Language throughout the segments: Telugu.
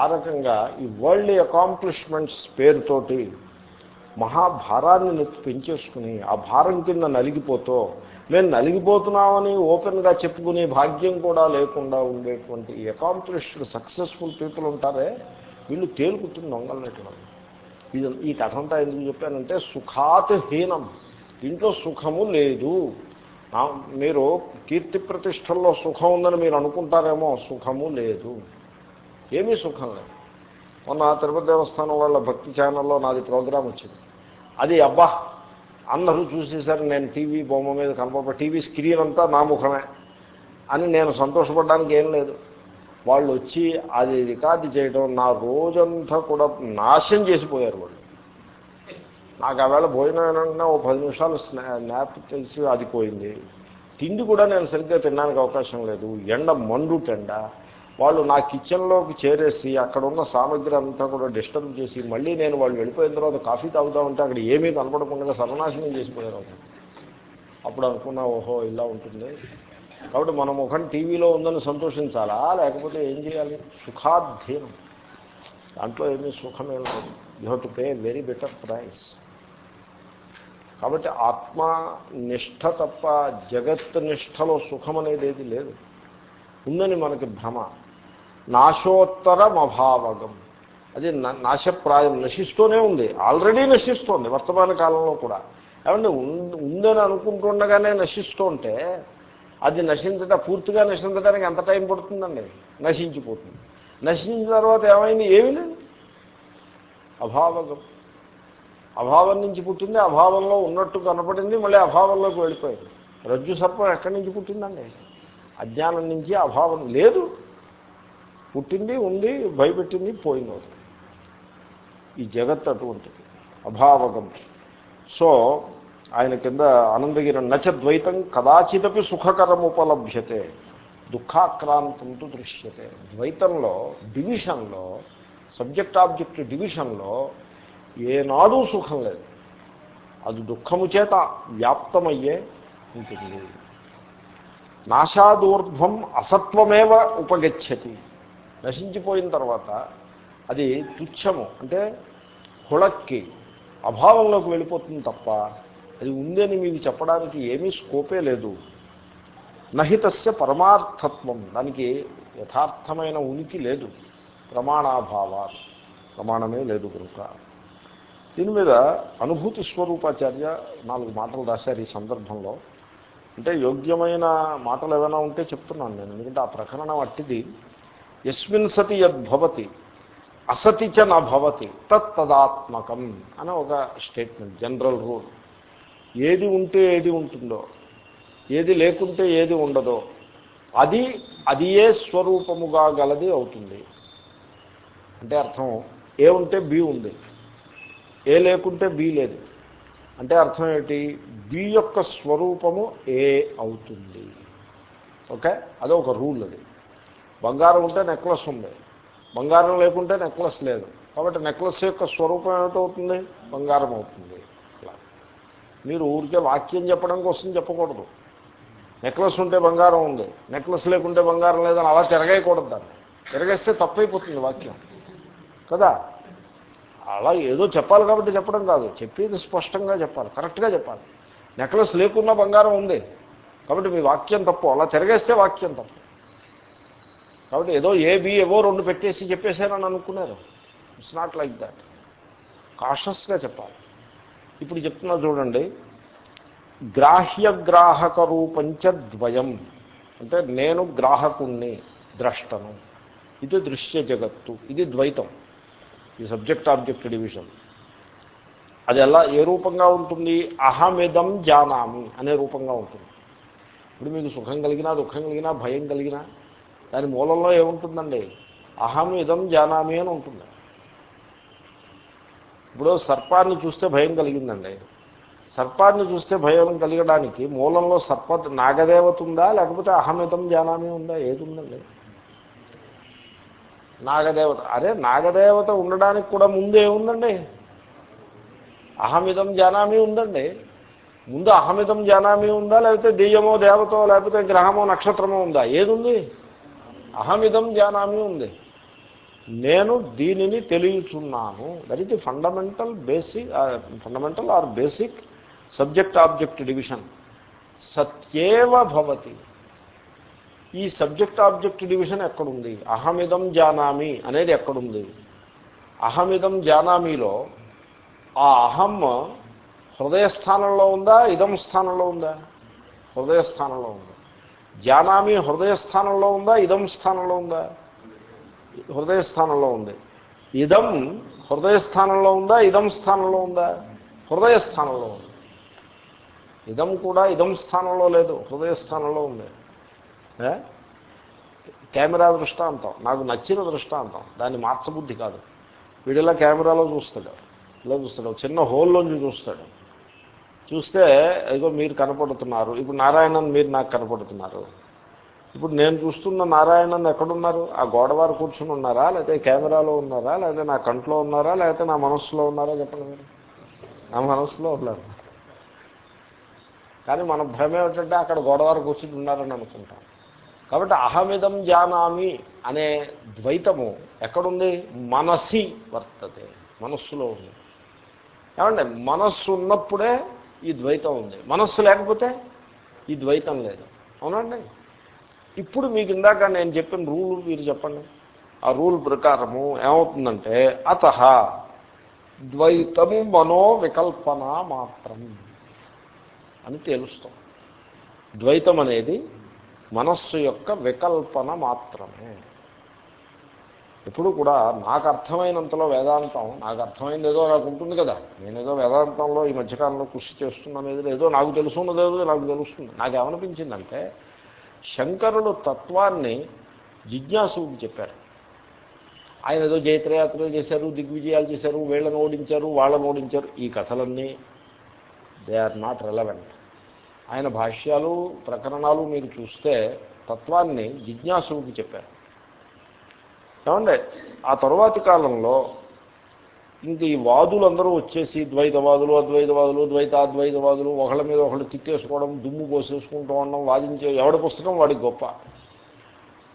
ఆ రకంగా ఈ వరల్డ్ అకాంప్లిష్మెంట్స్ పేరుతోటి మహాభారాన్ని నెత్తి పెంచేసుకుని ఆ భారం కింద నలిగిపోతూ మేము నలిగిపోతున్నామని ఓపెన్గా చెప్పుకునే భాగ్యం కూడా లేకుండా ఉండేటువంటి అకాంప్లిష్డ్ సక్సెస్ఫుల్ పీపుల్ ఉంటారే వీళ్ళు తేలుకుతుంది దొంగలనట్లు ఇది ఈ కథ అంతా ఎందుకు చెప్పానంటే సుఖాత్ హీనం. దీంట్లో సుఖము లేదు. మీరు కీర్తి ప్రతిష్టల్లో సుఖం ఉందని మీరు అనుకుంటారేమో సుఖము లేదు. ఏమీ సుఖం లేదు. మొన్న తిరుపతి దేవస్థానం వాళ్ళ భక్తి ఛానల్లో నాది ప్రోగ్రాం వచ్చింది. అది అబ్బా! అందరూ చూసేసారు నేను టీవీ బొమ్మ మీద కనపడ టీవీ స్క్రీన్ అంతా నా ముఖమే అని నేను సంతోషపడడానికి ఏం లేదు. వాళ్ళు వచ్చి అది రికార్డు చేయడం నా రోజంతా కూడా నాశనం చేసిపోయారు వాళ్ళు. నాకు ఆవేళ భోజనం ఏంటంటే ఓ పది నిమిషాలు స్నా- నాప్ చేసి అది పోయింది. తిండి కూడా నేను సరిగ్గా తినడానికి అవకాశం లేదు. ఎండ మండు టెండ. వాళ్ళు నా కిచెన్లోకి చేరేసి అక్కడ ఉన్న సామాగ్రి అంతా కూడా డిస్టర్బ్ చేసి మళ్ళీ నేను వాళ్ళు వెళ్ళిపోయిన తర్వాత కాఫీ తాగుతా ఉంటే అక్కడ ఏమీ కనపడకుండా సర్వనాశనం చేసిపోయారు అప్పుడు. అనుకున్నా ఓహో ఇలా ఉంటుంది. కాబట్టి మన ముఖం టీవీలో ఉందని సంతోషించాలా? లేకపోతే ఏం చేయాలి? సుఖాధీనం దాంట్లో ఏమీ సుఖమే లేదు. You have to pay very better price కాబట్టి ఆత్మ నిష్ఠ తప్ప జగత్ నిష్ఠలో సుఖం అనేది ఏది లేదు. ఉందని మనకి భ్రమ. నాశోత్తరమభావగం. అది నాశప్రాయం నశిస్తూనే ఉంది. ఆల్రెడీ నశిస్తోంది వర్తమాన కాలంలో కూడా. ఏమంటే ఉం- ఉందని అనుకుంటుండగానే నశిస్తూ ఉంటే అది నశించట పూర్తిగా నశించడానికి ఎంత టైం పడుతుందండి? నశించిపోతుంది. నశించిన తర్వాత ఏమైంది? ఏమి లేదు. అభావగం. అభావం నుంచి పుట్టింది అభావంలో ఉన్నట్టు కనపడింది మళ్ళీ అభావంలోకి వెళ్ళిపోయింది. రజ్జు సర్పం ఎక్కడి నుంచి పుట్టిందండి? అజ్ఞానం నుంచి అభావం లేదు. పుట్టింది ఉంది భయపెట్టింది పోయింది అవుతుంది ఈ జగత్ అటువంటిది అభావగం. సో ఆయన కింద ఆనందగిరి నచద్వైతం కదాచిదపి సుఖకరం ఉపలభ్యతే దుఃఖాక్రాంతంతో దృశ్యతే. ద్వైతంలో డివిజన్లో సబ్జెక్ట్ ఆబ్జెక్ట్ డివిజన్లో ఏనాడూ సుఖం లేదు. అది దుఃఖము చేత వ్యాప్తమయ్యే ఉంటుంది. నాశాదూర్ధ్వం అసత్వమేవ ఉపగచ్చతి. నశించిపోయిన తర్వాత అది తుచ్చము అంటే హుళక్కి అభావంలోకి వెళ్ళిపోతుంది తప్ప అది ఉందని మీకు చెప్పడానికి ఏమీ స్కోపే లేదు. నహితస్య పరమార్థత్వం దానికి యథార్థమైన ఉనికి లేదు. ప్రమాణాభావా ప్రమాణమే లేదు కనుక. దీని మీద అనుభూతి స్వరూపాచార్య నాలుగు మాటలు రాశారు ఈ సందర్భంలో. అంటే యోగ్యమైన మాటలు ఏమైనా ఉంటే చెప్తున్నాను నేను ఎందుకంటే ఆ ప్రకరణం అట్టిది. యస్మిన్ సతి యద్భవతి అసతి చ నభవతి తత్తదాత్మకం అని ఒక స్టేట్మెంట్ జనరల్ రూల్ ఏది ఉంటే ఏది ఉంటుందో ఏది లేకుంటే ఏది ఉండదో అది అది ఏ స్వరూపముగా గలది అవుతుంది. అంటే అర్థం ఏ ఉంటే బి ఉంది ఏ లేకుంటే బి లేదు. అంటే అర్థం ఏంటి? బి యొక్క స్వరూపము ఏ అవుతుంది. ఓకే? అదొక రూల్ అది. బంగారం ఉంటే నెక్లెస్ ఉంది. బంగారం లేకుంటే నెక్లెస్ లేదు. కాబట్టి నెక్లెస్ యొక్క స్వరూపం ఏమిటవుతుంది బంగారం అవుతుంది. మీరు ఊరికే వాక్యం చెప్పడం కోసం చెప్పకూడదు. నెక్లెస్ ఉంటే బంగారం ఉంది. నెక్లెస్ లేకుంటే బంగారం లేదని అలా తిరగేయకూడదు దాన్ని. తిరగేస్తే తప్పైపోతుంది వాక్యం. కదా? అలా ఏదో చెప్పాలి కాబట్టి చెప్పడం కాదు. చెప్పేది స్పష్టంగా చెప్పాలి. కరెక్ట్గా చెప్పాలి. నెక్లెస్ లేకున్నా బంగారం ఉంది. కాబట్టి మీ వాక్యం తప్పు. అలా తిరగేస్తే వాక్యం తప్పు. కాబట్టి ఏదో ఏబి ఏవో రెండు పెట్టేసి చెప్పేశారని అనుకున్నారు. ఇట్స్ నాట్ లైక్ దాట్ కాషస్గా చెప్పాలి. ఇప్పుడు చెప్తున్నా చూడండి. గ్రాహ్యగ్రాహక రూపంచ ద్వయం. అంటే నేను గ్రాహకుణ్ణి ద్రష్టను. ఇది దృశ్య జగత్తు. ఇది ద్వైతం. ఈ సబ్జెక్ట్ ఆబ్జెక్ట్ డివిజన్. అది ఎలా ఏ రూపంగా ఉంటుంది? అహమిదం జానామి అనే రూపంగా ఉంటుంది. ఇప్పుడు మీకు సుఖం కలిగినా దుఃఖం కలిగినా భయం కలిగినా దాని మూలంలో ఏముంటుందండి? అహం ఇదం జానామి అని ఉంటుంది. ఇప్పుడు సర్పాన్ని చూస్తే భయం కలిగిందండి. సర్పాన్ని చూస్తే భయం కలిగడానికి మూలంలో సర్ప నాగదేవత ఉందా? లేకపోతే అహమితం జానామి ఉందా? ఏది ఉందండి? నాగదేవత. అరే నాగదేవత ఉండడానికి కూడా ముందు ఏముందండి? అహమిదం జానామి ఉందండి. ముందు అహమిదం జానామి ఉందా? లేకపోతే దెయ్యమో దేవతో లేకపోతే గ్రహమో నక్షత్రమో ఉందా? ఏది ఉంది అహమిదం జానామి ఉంది. నేను దీనిని తెలియచున్నాను. That is the fundamental basic fundamental or basic subject object division సత్యేవ భవతి. ఈ సబ్జెక్ట్ ఆబ్జెక్ట్ డివిజన్ ఎక్కడుంది? అహమిదం జానామి అనేది ఎక్కడుంది? అహమిదం జానామీలో ఆ అహం హృదయస్థానంలో ఉందా? ఇదం స్థానంలో ఉందా? హృదయస్థానంలో ఉందా? జానామి హృదయస్థానంలో ఉందా? ఇదం స్థానంలో ఉందా? హృదయస్థానంలో ఉంది. ఇదం హృదయస్థానంలో ఉందా? ఇదం స్థానంలో ఉందా? హృదయస్థానంలో ఉంది. ఇదం కూడా ఇదం స్థానంలో లేదు హృదయస్థానంలో ఉంది. కెమెరా దృష్టాంతం. నాకు నచ్చిన దృష్టాంతం. దాన్ని మార్చబుద్ధి కాదు. వీడిలా కెమెరాలో చూస్తాడు? ఇలా చూస్తాడు. చిన్న హోల్లోంచి చూస్తాడు. చూస్తే ఇదిగో మీరు కనపడుతున్నారు. ఇప్పుడు నారాయణన్ మీరు నాకు కనపడుతున్నారు. ఇప్పుడు నేను చూస్తున్న నారాయణన్ ఎక్కడున్నారు? ఆ గోడవారు కూర్చుని ఉన్నారా? లేకపోతే కెమెరాలో ఉన్నారా? లేకపోతే నా కంట్లో ఉన్నారా? లేకపోతే నా మనస్సులో ఉన్నారా? చెప్పండి. నా మనస్సులో ఉన్నారు. కానీ మన భ్రమ ఏమిటంటే అక్కడ గోడవారు కూర్చుని ఉన్నారని అనుకుంటాం. కాబట్టి అహమిదం జానామి అనే ద్వైతము ఎక్కడుంది? మనసి వర్తతే. మనస్సులో ఉంది. ఏమంటే మనస్సు ఉన్నప్పుడే ఈ ద్వైతం ఉంది. మనస్సు లేకపోతే ఈ ద్వైతం లేదు. అవునండి ఇప్పుడు మీకు ఇందాక నేను చెప్పిన రూల్ మీరు చెప్పండి. ఆ రూల్ ప్రకారము ఏమవుతుందంటే అత ద్వైతము మనో వికల్పన మాత్రం అని తెలుస్తాం. ద్వైతం అనేది మనస్సు యొక్క వికల్పన మాత్రమే. ఎప్పుడు కూడా నాకు అర్థమైనంతలో వేదాంతం నాకు అర్థమైంది ఏదో నాకు ఉంటుంది కదా. నేనేదో వేదాంతంలో ఈ మధ్యకాలంలో కృషి చేస్తున్నాను ఏదో ఏదో నాకు తెలుసున్నదేదో నాకు తెలుస్తుంది. నాకు ఏమనిపించిందంటే శంకరుడు తత్వాన్ని జిజ్ఞాసుకి చెప్పారు. ఆయన ఏదో జైత్రయాత్రలు చేశారు దిగ్విజయాలు చేశారు వీళ్ళని ఓడించారు వాళ్ళని ఓడించారు. ఈ కథలన్నీ దే ఆర్ నాట్ రెలవెంట్. ఆయన భాష్యాలు ప్రకరణాలు మీరు చూస్తే తత్వాన్ని జిజ్ఞాసుకి చెప్పారు. ఏమండి ఆ తరువాతి కాలంలో ఇంక ఈ వాదులందరూ వచ్చేసి ద్వైతవాదులు అద్వైతవాదులు ద్వైతాద్వైతవాదులు ఒకళ్ళ మీద ఒకళ్ళు తిట్టేసుకోవడం దుమ్ము పోసేసుకుంటూ ఉండడం వాదించే ఎవడి పుస్తకం వాడికి గొప్ప.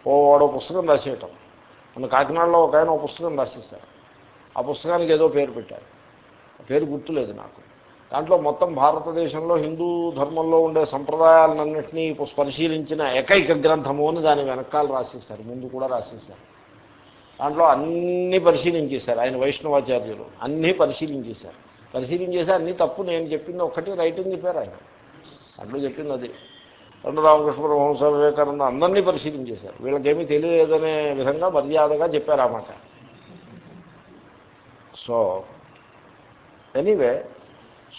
ఓ వాడో పుస్తకం రాసేయటం. మన కాకినాడలో ఒక ఆయన పుస్తకం రాసేస్తారు ఆ పుస్తకానికి ఏదో పేరు పెట్టారు. పేరు గుర్తులేదు నాకు. దాంట్లో మొత్తం భారతదేశంలో హిందూ ధర్మంలో ఉండే సంప్రదాయాలన్నింటినీ పరిశీలించిన ఏకైక గ్రంథము అని దాని వెనకాల రాసేస్తారు ముందు కూడా రాసేస్తారు దాంట్లో అన్నీ పరిశీలించేశారు. ఆయన వైష్ణవాచార్యులు అన్నీ పరిశీలించేశారు. పరిశీలించేసి అన్నీ తప్పు నేను చెప్పింది ఒక్కటి రైట్ అని చెప్పారు ఆయన. అట్లు చెప్పింది అది. రెండు రామకృష్ణ పరమహంస వివేకానంద అందరినీ పరిశీలించేశారు. వీళ్ళకేమీ తెలియలేదనే విధంగా మర్యాదగా చెప్పారు అన్నమాట సో ఎనీవే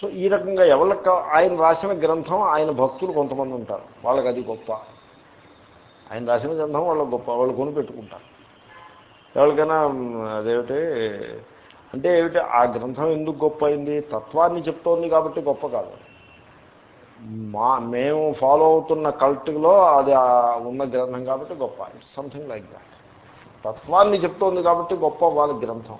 సో ఈ రకంగా ఎవరికి ఆయన రాసిన గ్రంథం ఆయన భక్తులు కొంతమంది ఉంటారు. వాళ్ళకి అది గొప్ప. ఆయన రాసిన గ్రంథం వాళ్ళకి గొప్ప. వాళ్ళు కొనిపెట్టుకుంటారు ఎవరికైనా అదేమిటి అంటే ఏమిటి ఆ గ్రంథం ఎందుకు గొప్ప అయింది? తత్వాన్ని చెప్తోంది కాబట్టి గొప్ప కాదు. మా మేము ఫాలో అవుతున్న కల్ట్లో అది ఉన్న గ్రంథం కాబట్టి గొప్ప. ఇట్స్ సంథింగ్ లైక్ దాట్ తత్వాన్ని చెప్తోంది కాబట్టి గొప్ప వాళ్ళ గ్రంథం.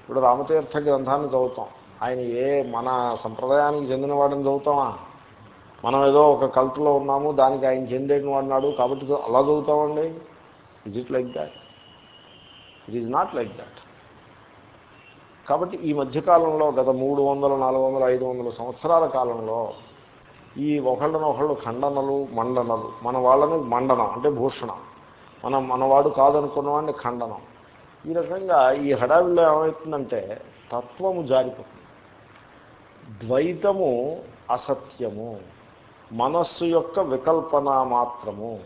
ఇప్పుడు రామతీర్థ గ్రంథాన్ని చదువుతాం. ఆయన ఏ మన సంప్రదాయానికి చెందిన వాడిని చదువుతామా? మనం ఏదో ఒక కల్ట్లో ఉన్నాము దానికి ఆయన చెందిన వాడినాడు కాబట్టి అలా చదువుతామండి? Is it like that it is not like that కాబట్టి ఈ మధ్యకాలంలో గత మూడు వందల నాలుగు వందల ఐదు వందల సంవత్సరాల కాలంలో ఈ ఒకళ్ళనొకళ్ళు ఖండనలు మండనలు మన వాళ్ళని మండనం అంటే భూషణం. మనం మనవాడు కాదనుకున్న వాడిని ఖండనం. ఈ రకంగా ఈ హడావిల్లో ఏమవుతుందంటే తత్వము జారిపోతుంది. ద్వైతము అసత్యము. మనస్సు యొక్క వికల్పన మాత్రము.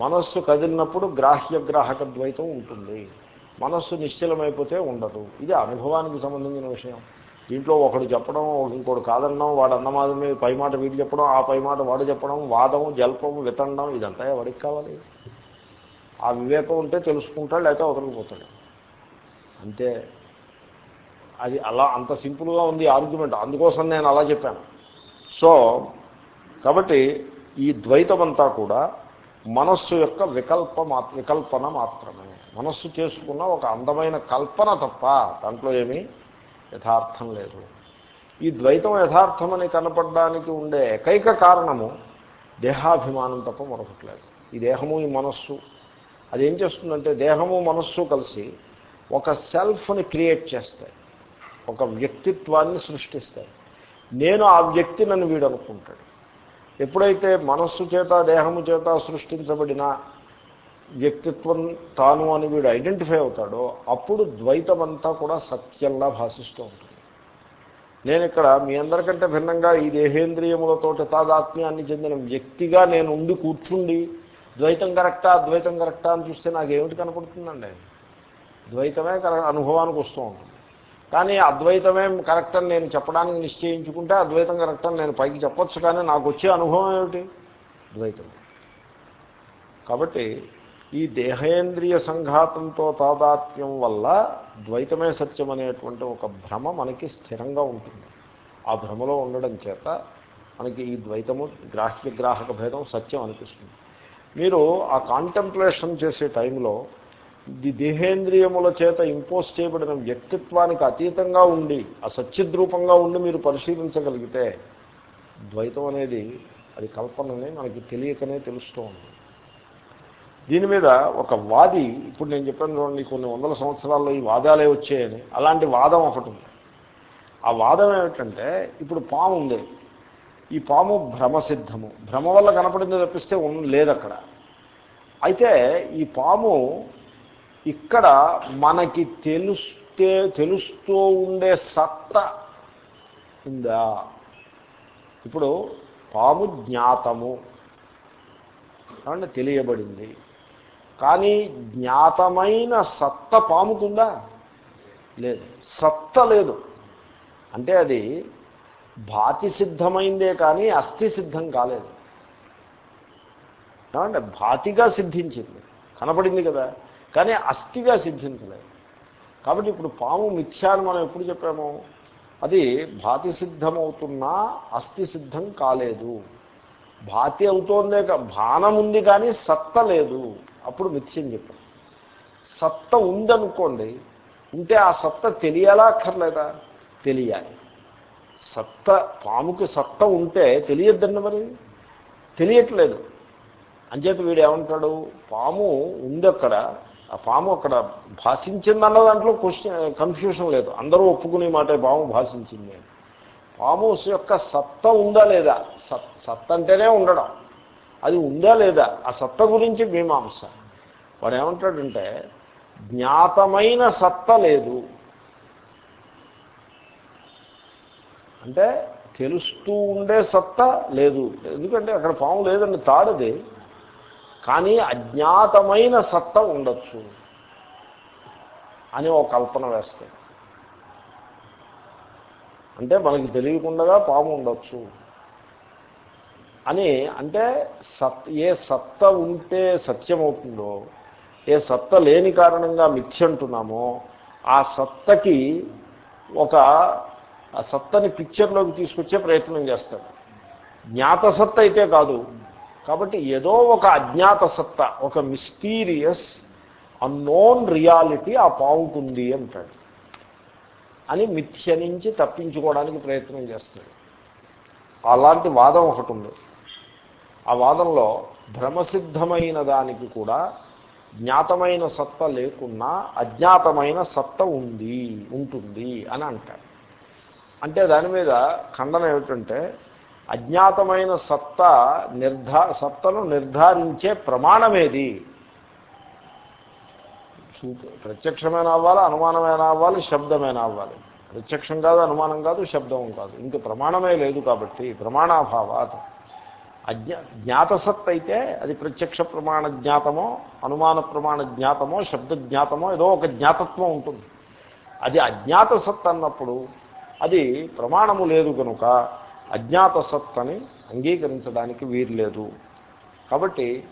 మనస్సు కదిలినప్పుడు గ్రాహ్యగ్రాహక ద్వైతం ఉంటుంది. మనస్సు నిశ్చలమైపోతే ఉండదు. ఇది అనుభవానికి సంబంధించిన విషయం. దీంట్లో ఒకడు చెప్పడం ఇంకోటి కాదనడం వాడు అన్నమాదమే పై మాట వీడు చెప్పడం ఆ పై మాట వాడు చెప్పడం వాదం జల్పం వితండం ఇదంతా ఎవరికి కావాలి? ఆ వివేకం ఉంటే తెలుసుకుంటాడు లేకపోతే వదలిపోతాడు అంతే. అది అలా అంత సింపుల్గా ఉంది ఆర్గ్యుమెంట్. అందుకోసం నేను అలా చెప్పాను. సో కాబట్టి ఈ ద్వైతమంతా కూడా మనస్సు యొక్క వికల్ప వికల్పన మాత్రమే. మనస్సు చేసుకున్న ఒక అందమైన కల్పన తప్ప దాంట్లో ఏమీ యథార్థం లేదు. ఈ ద్వైతం యథార్థమని కనపడడానికి ఉండే ఏకైక కారణము దేహాభిమానం తప్ప మరొకట్లేదు ఈ దేహము ఈ మనస్సు అది ఏం చేస్తుందంటే దేహము మనస్సు కలిసి ఒక సెల్ఫ్ని క్రియేట్ చేస్తాయి. ఒక వ్యక్తిత్వాన్ని సృష్టిస్తాయి. నేను ఆ వ్యక్తి నన్ను వీడు అనుకుంటాడు ఎప్పుడైతే మనస్సు చేత దేహము చేత సృష్టించబడిన వ్యక్తిత్వం తాను అని వీడు ఐడెంటిఫై అవుతాడో అప్పుడు ద్వైతం అంతా కూడా సత్యంలా భాషిస్తూ ఉంటుంది. నేను ఇక్కడ మీ అందరికంటే భిన్నంగా ఈ దేహేంద్రియములతో తాదాత్మ్యాన్ని చెందిన వ్యక్తిగా నేను ఉండి కూర్చుండి ద్వైతం కరెక్టా అద్వైతం కరెక్టా అని చూస్తే నాకు ఏమిటి కనపడుతుందండి? ద్వైతమే అనుభవానికి వస్తూ ఉంటుంది. కానీ అద్వైతమే కరెక్ట్ అని నేను చెప్పడానికి నిశ్చయించుకుంటే అద్వైతం కరెక్ట్ అని నేను పైకి చెప్పొచ్చు కానీ నాకు వచ్చే అనుభవం ఏమిటి? ద్వైతం కాబట్టి ఈ దేహేంద్రియ సంఘాతంతో తాదాత్మ్యం వల్ల ద్వైతమే సత్యం అనేటువంటి ఒక భ్రమ మనకి స్థిరంగా ఉంటుంది. ఆ భ్రమలో ఉండడం చేత మనకి ఈ ద్వైతము గ్రాహ్య గ్రాహక భేదం సత్యం అనిపిస్తుంది. మీరు ఆ కాంటెంప్లేషన్ చేసే టైంలో దేహేంద్రియముల చేత ఇంపోజ్ చేయబడిన వ్యక్తిత్వానికి అతీతంగా ఉండి ఆ సత్యద్రూపంగా ఉండి మీరు పరిశీలించగలిగితే ద్వైతం అనేది అది కల్పనని మనకి తెలియకనే తెలుస్తూ ఉంది. దీని మీద ఒక వాది ఇప్పుడు నేను చెప్పాను చూడండి కొన్ని వందల సంవత్సరాల్లో ఈ వాదాలే వచ్చాయని అలాంటి వాదం ఒకటి ఉంది. ఆ వాదం ఏమిటంటే ఇప్పుడు పాము ఉంది. ఈ పాము భ్రమసిద్ధము. భ్రమ వల్ల కనపడింది తప్పిస్తే లేదు అక్కడ అయితే ఈ పాము ఇక్కడ మనకి తెలుస్తే తెలుస్తూ ఉండే సత్త ఉందా? ఇప్పుడు పాము జ్ఞాతము అంటే తెలియబడింది. కానీ జ్ఞాతమైన సత్త పాముకుందా? లేదు. సత్త లేదు. అంటే అది భాతి సిద్ధమైందే కానీ అస్థి సిద్ధం కాలేదు. అంటే భాతిగా సిద్ధించింది. కనపడింది కదా? కానీ అస్థిగా సిద్ధించలేదు. కాబట్టి ఇప్పుడు పాము మిథ్యాన్ని మనం ఎప్పుడు చెప్పాము? అది భాతి సిద్ధమవుతున్నా అస్థి సిద్ధం కాలేదు. భాతి అవుతోందే భానం ఉంది కానీ సత్త లేదు. అప్పుడు మిథ్యం చెప్పాం. సత్త ఉందనుకోండి ఉంటే ఆ సత్త తెలియాలా అక్కర్లేదా? తెలియాలి. సత్త పాముకి సత్త ఉంటే తెలియద్దండి మరి? తెలియట్లేదు. అంచేత వీడు ఏమంటాడు? పాము ఉంది అక్కడ ఆ పాము అక్కడ భాషించిందన్న దాంట్లో క్వశ్చన్ కన్ఫ్యూషన్ లేదు. అందరూ ఒప్పుకునే మాట పాము భాషించింది. పాము యొక్క సత్త ఉందా లేదా? సత్ సత్త అంటేనే ఉండడం. అది ఉందా లేదా? ఆ సత్త గురించి మీమాంస. వాడు ఏమంటాడంటే జ్ఞాతమైన సత్త లేదు. అంటే తెలుస్తూ ఉండే సత్త లేదు. ఎందుకంటే అక్కడ పాము లేదండి తాడది. కానీ అజ్ఞాతమైన సత్త ఉండొచ్చు అని ఒక కల్పన వేస్తాయి అంటే మనకి తెలియకుండా పాము ఉండొచ్చు అని అంటే సత్ ఏ సత్త ఉంటే సత్యమవుతుందో ఏ సత్త లేని కారణంగా మిథ్య అంటున్నామో ఆ సత్తకి ఒక ఆ సత్తని పిక్చర్లోకి తీసుకొచ్చే ప్రయత్నం చేస్తాడు. జ్ఞాత సత్త అయితే కాదు. కాబట్టి ఏదో ఒక అజ్ఞాత సత్త ఒక మిస్టీరియస్ అన్నోన్ రియాలిటీ ఆ పావుకుంది అంటాడు. అని మిథ్య నుంచి తప్పించుకోవడానికి ప్రయత్నం చేస్తాడు అలాంటి వాదం ఒకటి ఉంది. ఆ వాదంలో భ్రమసిద్ధమైన దానికి కూడా జ్ఞాతమైన సత్త లేకున్నా అజ్ఞాతమైన సత్త ఉంది ఉంటుంది అని అంటాడు. అంటే దాని మీద ఖండన ఏమిటంటే అజ్ఞాతమైన సత్త నిర్ధా సత్తను నిర్ధారించే ప్రమాణమేది? ప్రత్యక్షమైన అవ్వాలి అనుమానమైన అవ్వాలి శబ్దమైన అవ్వాలి. ప్రత్యక్షం కాదు అనుమానం కాదు శబ్దం కాదు. ఇంక ప్రమాణమే లేదు కాబట్టి ప్రమాణాభావాత్. అజ్ఞా జ్ఞాతసత్ అయితే అది ప్రత్యక్ష ప్రమాణ జ్ఞాతమో అనుమాన ప్రమాణ జ్ఞాతమో శబ్ద జ్ఞాతమో ఏదో ఒక జ్ఞాతత్వం ఉంటుంది. అది అజ్ఞాతసత్ అన్నప్పుడు అది ప్రమాణము లేదు కనుక అజ్ఞాత సత్తని అంగీకరించడానికి వీర్లేదు లేదు కాబట్టి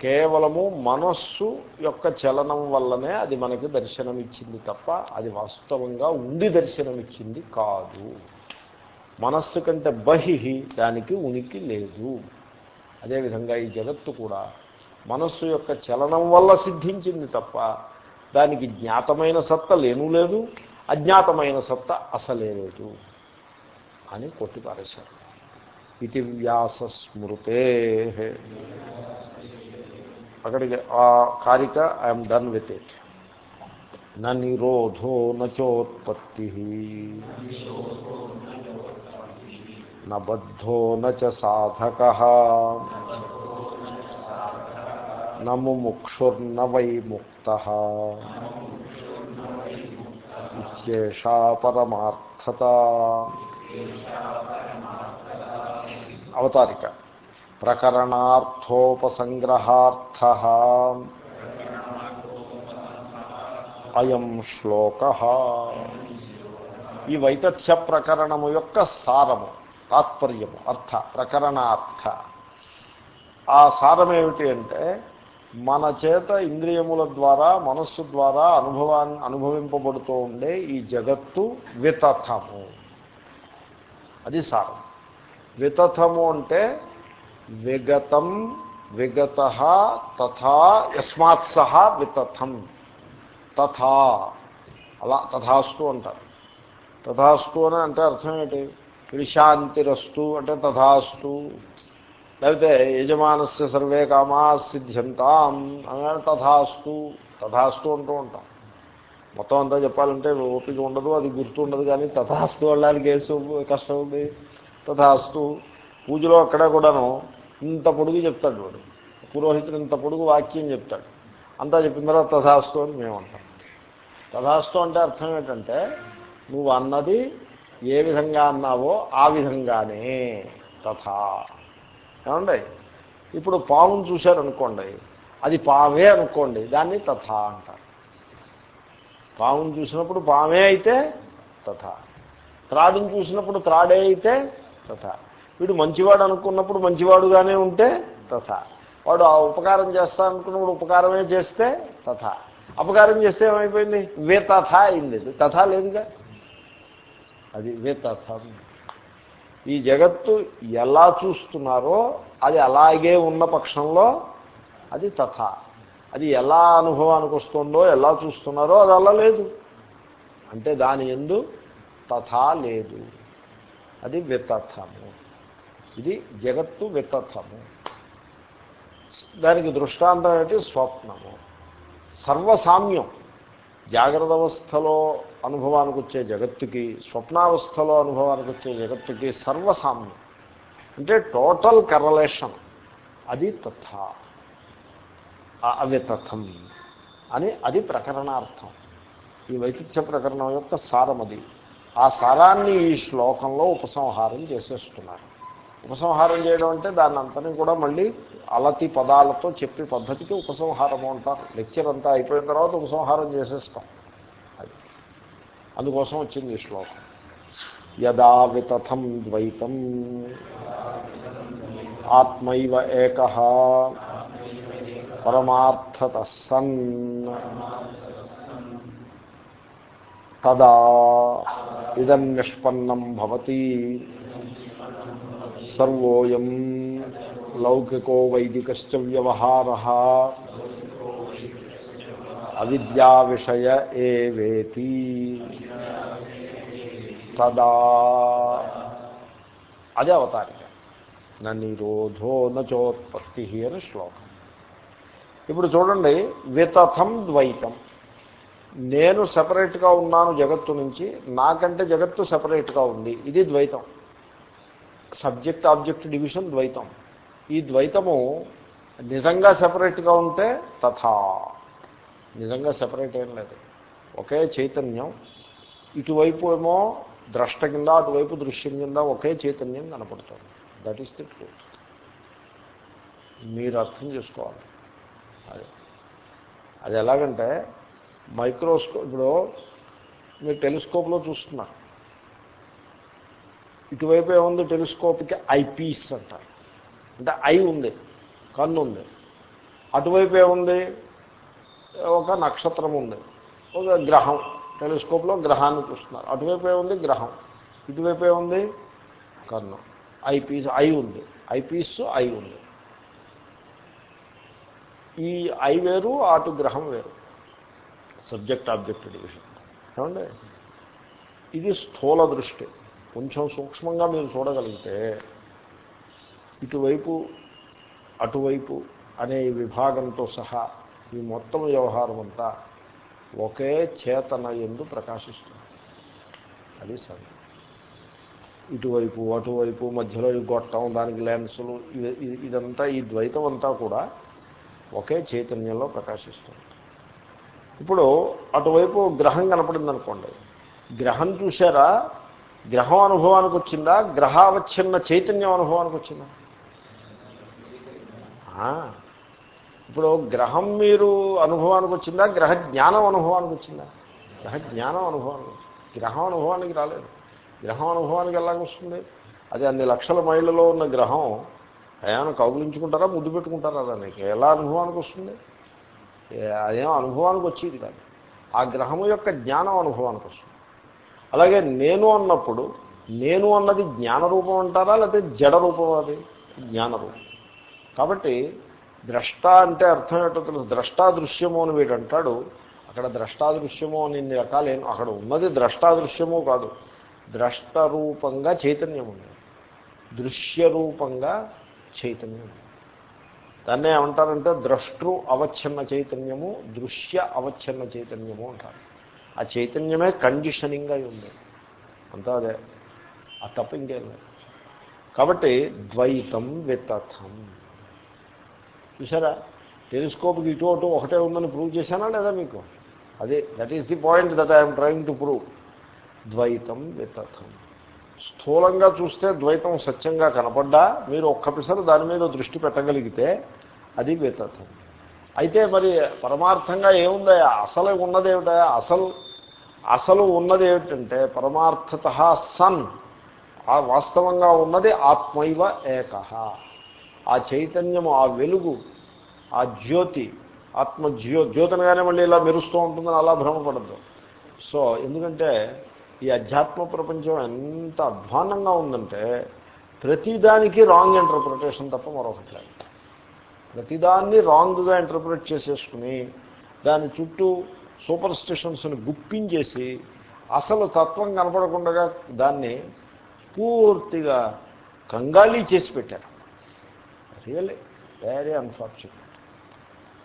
కేవలము మనస్సు యొక్క చలనం వల్లనే అది మనకి దర్శనమిచ్చింది తప్ప అది వాస్తవంగా ఉండి దర్శనమిచ్చింది కాదు. మనస్సు కంటే బహి దానికి ఉనికి లేదు. అదేవిధంగా ఈ జగత్తు కూడా మనస్సు యొక్క చలనం వల్ల సిద్ధించింది తప్ప దానికి జ్ఞాతమైన సత్త లేనూ లేదు అజ్ఞాతమైన సత్త అసలే లేదు. అని కొట్టిపారేశారు ఇది వ్యాస స్మృతే అక్కడికి ఆ కారిక ఐఎమ్ డన్ విత్ ఇట్ నా నిరోధో నచోత్పత్తి నబద్ధో నచ సాధక నముముక్షుర్న వై ముక్త ఇత్యేషా పరమార్థత అవతారిక. ప్రకరణార్థోపసంగ్రహార్థ. అయం శ్లోక. ఈ వైతథ్య ప్రకరణము యొక్క సారము తాత్పర్యము అర్థ ప్రకరణార్థ. ఆ సారం ఏమిటి అంటే మన చేత ఇంద్రియముల ద్వారా మనస్సు ద్వారా అనుభవాన్ని అనుభవింపబడుతూ ఉండే ఈ జగత్తు వితథము. అది సారం. వితథము అంటే విగతం విగత తథా యస్మాత్ సహా వితథం. తథా. అలా తథాస్తు అంటారు. తథాస్తు అని అంటే అర్థం ఏంటి? విశాంతిరస్తు అంటే తథాస్తు. లేకపోతే యజమానస్య సర్వే కామా సిద్ధ్యంతాం అని తథాస్తు. తథాస్తు అంటూ ఉంటాం. మొత్తం అంతా చెప్పాలంటే ఓపిక ఉండదు అది గుర్తు ఉండదు కానీ తథాస్తు వెళ్ళడానికి కేసు కష్టం ఉంది. తథాస్తు పూజలో అక్కడ కూడాను ఇంత పొడుగు చెప్తాడు వాడు. పురోహితుడు ఇంత పొడుగు వాక్యం చెప్తాడు. అంతా చెప్పిన తర్వాత తథాస్తు అని మేము అంటాం. తథాస్తు అంటే అర్థం ఏంటంటే నువ్వు అన్నది ఏ విధంగా అన్నావో ఆ విధంగానే తథా. ఏమండి? ఇప్పుడు పావును చూశారనుకోండి అది పావే అనుకోండి దాన్ని తథా అంటారు. పామును చూసినప్పుడు పామే అయితే తథా. త్రాడును చూసినప్పుడు త్రాడే అయితే తథ. వీడు మంచివాడు అనుకున్నప్పుడు మంచివాడుగానే ఉంటే తథా. వాడు ఆ ఉపకారం చేస్తా అనుకున్నప్పుడు ఉపకారమే చేస్తే తథా. అపకారం చేస్తే ఏమైపోయింది? వే అయింది తథ లేదుగా. అది వే తథ ఈ జగత్తు ఎలా చూస్తున్నారో అది అలాగే ఉన్న పక్షంలో అది తథ. అది ఎలా అనుభవానికి వస్తుందో ఎలా చూస్తున్నారో అది అలా లేదు. అంటే దాని ఎందు తథా లేదు. అది వితథము ఇది జగత్తు వితథము దానికి దృష్టాంతం ఏంటి స్వప్నము. సర్వసామ్యం. జాగ్రత్త అవస్థలో అనుభవానికి వచ్చే జగత్తుకి స్వప్నావస్థలో అనుభవానికి వచ్చే జగత్తుకి సర్వసామ్యం. అంటే టోటల్ కరలేషన్ అది తథా. అవితథం అని అది ప్రకరణార్థం. ఈ వైచిత్య ప్రకరణం యొక్క సారం అది. ఆ సారాన్ని ఈ శ్లోకంలో ఉపసంహారం చేసేస్తున్నారు. ఉపసంహారం చేయడం అంటే దాన్ని అంతని కూడా మళ్ళీ అలతి పదాలతో చెప్పే పద్ధతికి ఉపసంహారము అంటారు. లెక్చర్ అంతా అయిపోయిన తర్వాత ఉపసంహారం చేసేస్తాం. అది. అందుకోసం వచ్చింది ఈ శ్లోకం. యదా వితథం ద్వైతం. ఆత్మైవ ఏక. పరమార్థత సన్ తదా ఇదం నిష్పన్నం భవతి సర్వోయం లౌకికో వైదికశ్చ వ్యవహార అవిద్యా విషయ ఏవేతి తదా అదే అవతారిక నా నిరోధో నచోత్పత్తి అని శ్లోకం ఇప్పుడు చూడండి వితథం ద్వైతం. నేను సపరేట్గా ఉన్నాను జగత్తు నుంచి నాకంటే జగత్తు సపరేట్గా ఉంది. ఇది ద్వైతం. సబ్జెక్ట్ ఆబ్జెక్ట్ డివిజన్ ద్వైతం. ఈ ద్వైతము నిజంగా సపరేట్గా ఉంటే తథా. నిజంగా సపరేట్ ఏం లేదు. ఒకే చైతన్యం. ఇటువైపు ఏమో ద్రష్ట కింద అటువైపు దృశ్యం కింద ఒకే చైతన్యం కనపడుతుంది. దట్ ఈస్ ది ట్రూత్ మీరు అర్థం చేసుకోవాలి. అది. అది ఎలాగంటే మైక్రోస్కోప్ ఇప్పుడు మీరు టెలిస్కోప్లో చూస్తున్నారు ఇటువైపు ఏముంది? టెలిస్కోప్కి ఐపీస్ అంటారు. అంటే ఐ ఉంది కన్ను ఉంది. అటువైపు ఏముంది? ఒక నక్షత్రం ఉంది. ఒక గ్రహం. టెలిస్కోప్లో గ్రహాన్ని చూస్తున్నారు. అటువైపు ఏముంది? గ్రహం. ఇటువైపు ఏముంది? కన్ను. ఐపీస్ ఐ ఉంది. ఐపీస్ ఐ ఉంది. ఈ ఐ వేరు అటు గ్రహం వేరు. సబ్జెక్ట్ ఆబ్జెక్ట్ డివిజన్ ఏమండి? ఇది స్థూల దృష్టి. కొంచెం సూక్ష్మంగా మీరు చూడగలిగితే ఇటువైపు అటువైపు అనే విభాగంతో సహా ఈ మొత్తం వ్యవహారం అంతా ఒకే చేతన ఎందు ప్రకాశిస్తుంది. అది సంగతి ఇటువైపు అటువైపు మధ్యలో ఈ గొట్టం దానికి లెన్సులు ఇదంతా ఈ ద్వైతం అంతా కూడా ఒకే చైతన్యంలో ప్రకాశిస్తుంది. ఇప్పుడు అటువైపు గ్రహం కనపడింది అనుకోండి గ్రహం చూసారా గ్రహం అనుభవానికి వచ్చిందా? గ్రహావచ్ఛిన్న చైతన్యం అనుభవానికి వచ్చిందా? ఇప్పుడు గ్రహం మీరు అనుభవానికి వచ్చిందా? గ్రహ జ్ఞానం అనుభవానికి వచ్చిందా? గ్రహ జ్ఞానం అనుభవానికి వచ్చింది? గ్రహం అనుభవానికి రాలేదు. గ్రహం అనుభవానికి ఎలాగొస్తుంది? అది అన్ని లక్షల మైళ్ళలో ఉన్న గ్రహం ఏమైనా కౌగులించుకుంటారా ముద్దు పెట్టుకుంటారా దానికి ఎలా అనుభవానికి వస్తుంది? ఏ- అదేం అనుభవానికి వచ్చేది కాదు. ఆ గ్రహము యొక్క జ్ఞానం అనుభవానికి వస్తుంది. అలాగే నేను అన్నప్పుడు నేను అన్నది జ్ఞాన రూపం అంటారా లేకపోతే జడ రూపం అది? జ్ఞానరూపం కాబట్టి ద్రష్ట అంటే అర్థం ఏంటో తెలుసు. ద్రష్టాదృశ్యము అని వీడు అంటాడు. అక్కడ ద్రష్టాదృశ్యము అని ఇన్ని రకాలు ఏం అక్కడ ఉన్నది ద్రష్టాదృశ్యము కాదు. ద్రష్ట రూపంగా చైతన్యం ఉంది. దృశ్యరూపంగా చైతన్యం. దాన్నే ఏమంటారంటే ద్రష్టృ అవచ్ఛిన్న చైతన్యము దృశ్య అవచ్ఛిన్న చైతన్యము అంటారు. ఆ చైతన్యమే కండిషనింగ్ అయి ఉంది. అంతా అదే. ఆ తప్ప ఇంకేం లేదు. కాబట్టి ద్వైతం వితథం. చూసారా టెలిస్కోప్కి ఇటు అటు ఒకటే ఉందని ప్రూవ్ చేశానా లేదా మీకు? అదే that is the point that I'm trying to prove ద్వైతం వితథం. స్థూలంగా చూస్తే ద్వైతం సత్యంగా కనపడ్డా మీరు ఒక్క పిసరు దాని మీద దృష్టి పెట్టగలిగితే అది వితథం అయితే మరి పరమార్థంగా ఏముందా? అసలు ఉన్నదేమిటా? అసలు అసలు ఉన్నది ఏమిటంటే పరమార్థత సన్. ఆ వాస్తవంగా ఉన్నది ఆత్మైవ ఏక. ఆ చైతన్యము ఆ వెలుగు ఆ జ్యోతి ఆత్మ జ్యో జ్యోతనగానే మళ్ళీ ఇలా మెరుస్తూ ఉంటుందని అలా భ్రమపడద్దు. సో ఎందుకంటే ఈ అధ్యాత్మ ప్రపంచం ఎంత అధ్వానంగా ఉందంటే ప్రతిదానికి రాంగ్ ఇంటర్ప్రిటేషన్ తప్ప మరొకటి లేదు. ప్రతిదాన్ని రాంగ్గా ఇంటర్ప్రిట్ చేసేసుకుని దాని చుట్టూ సూపర్ స్టిషన్స్ని గుప్పించేసి అసలు తత్వం కనపడకుండా దాన్ని పూర్తిగా కంగాళీ చేసి పెట్టారు. రియల్లీ వెరీ అన్ఫార్చునేట్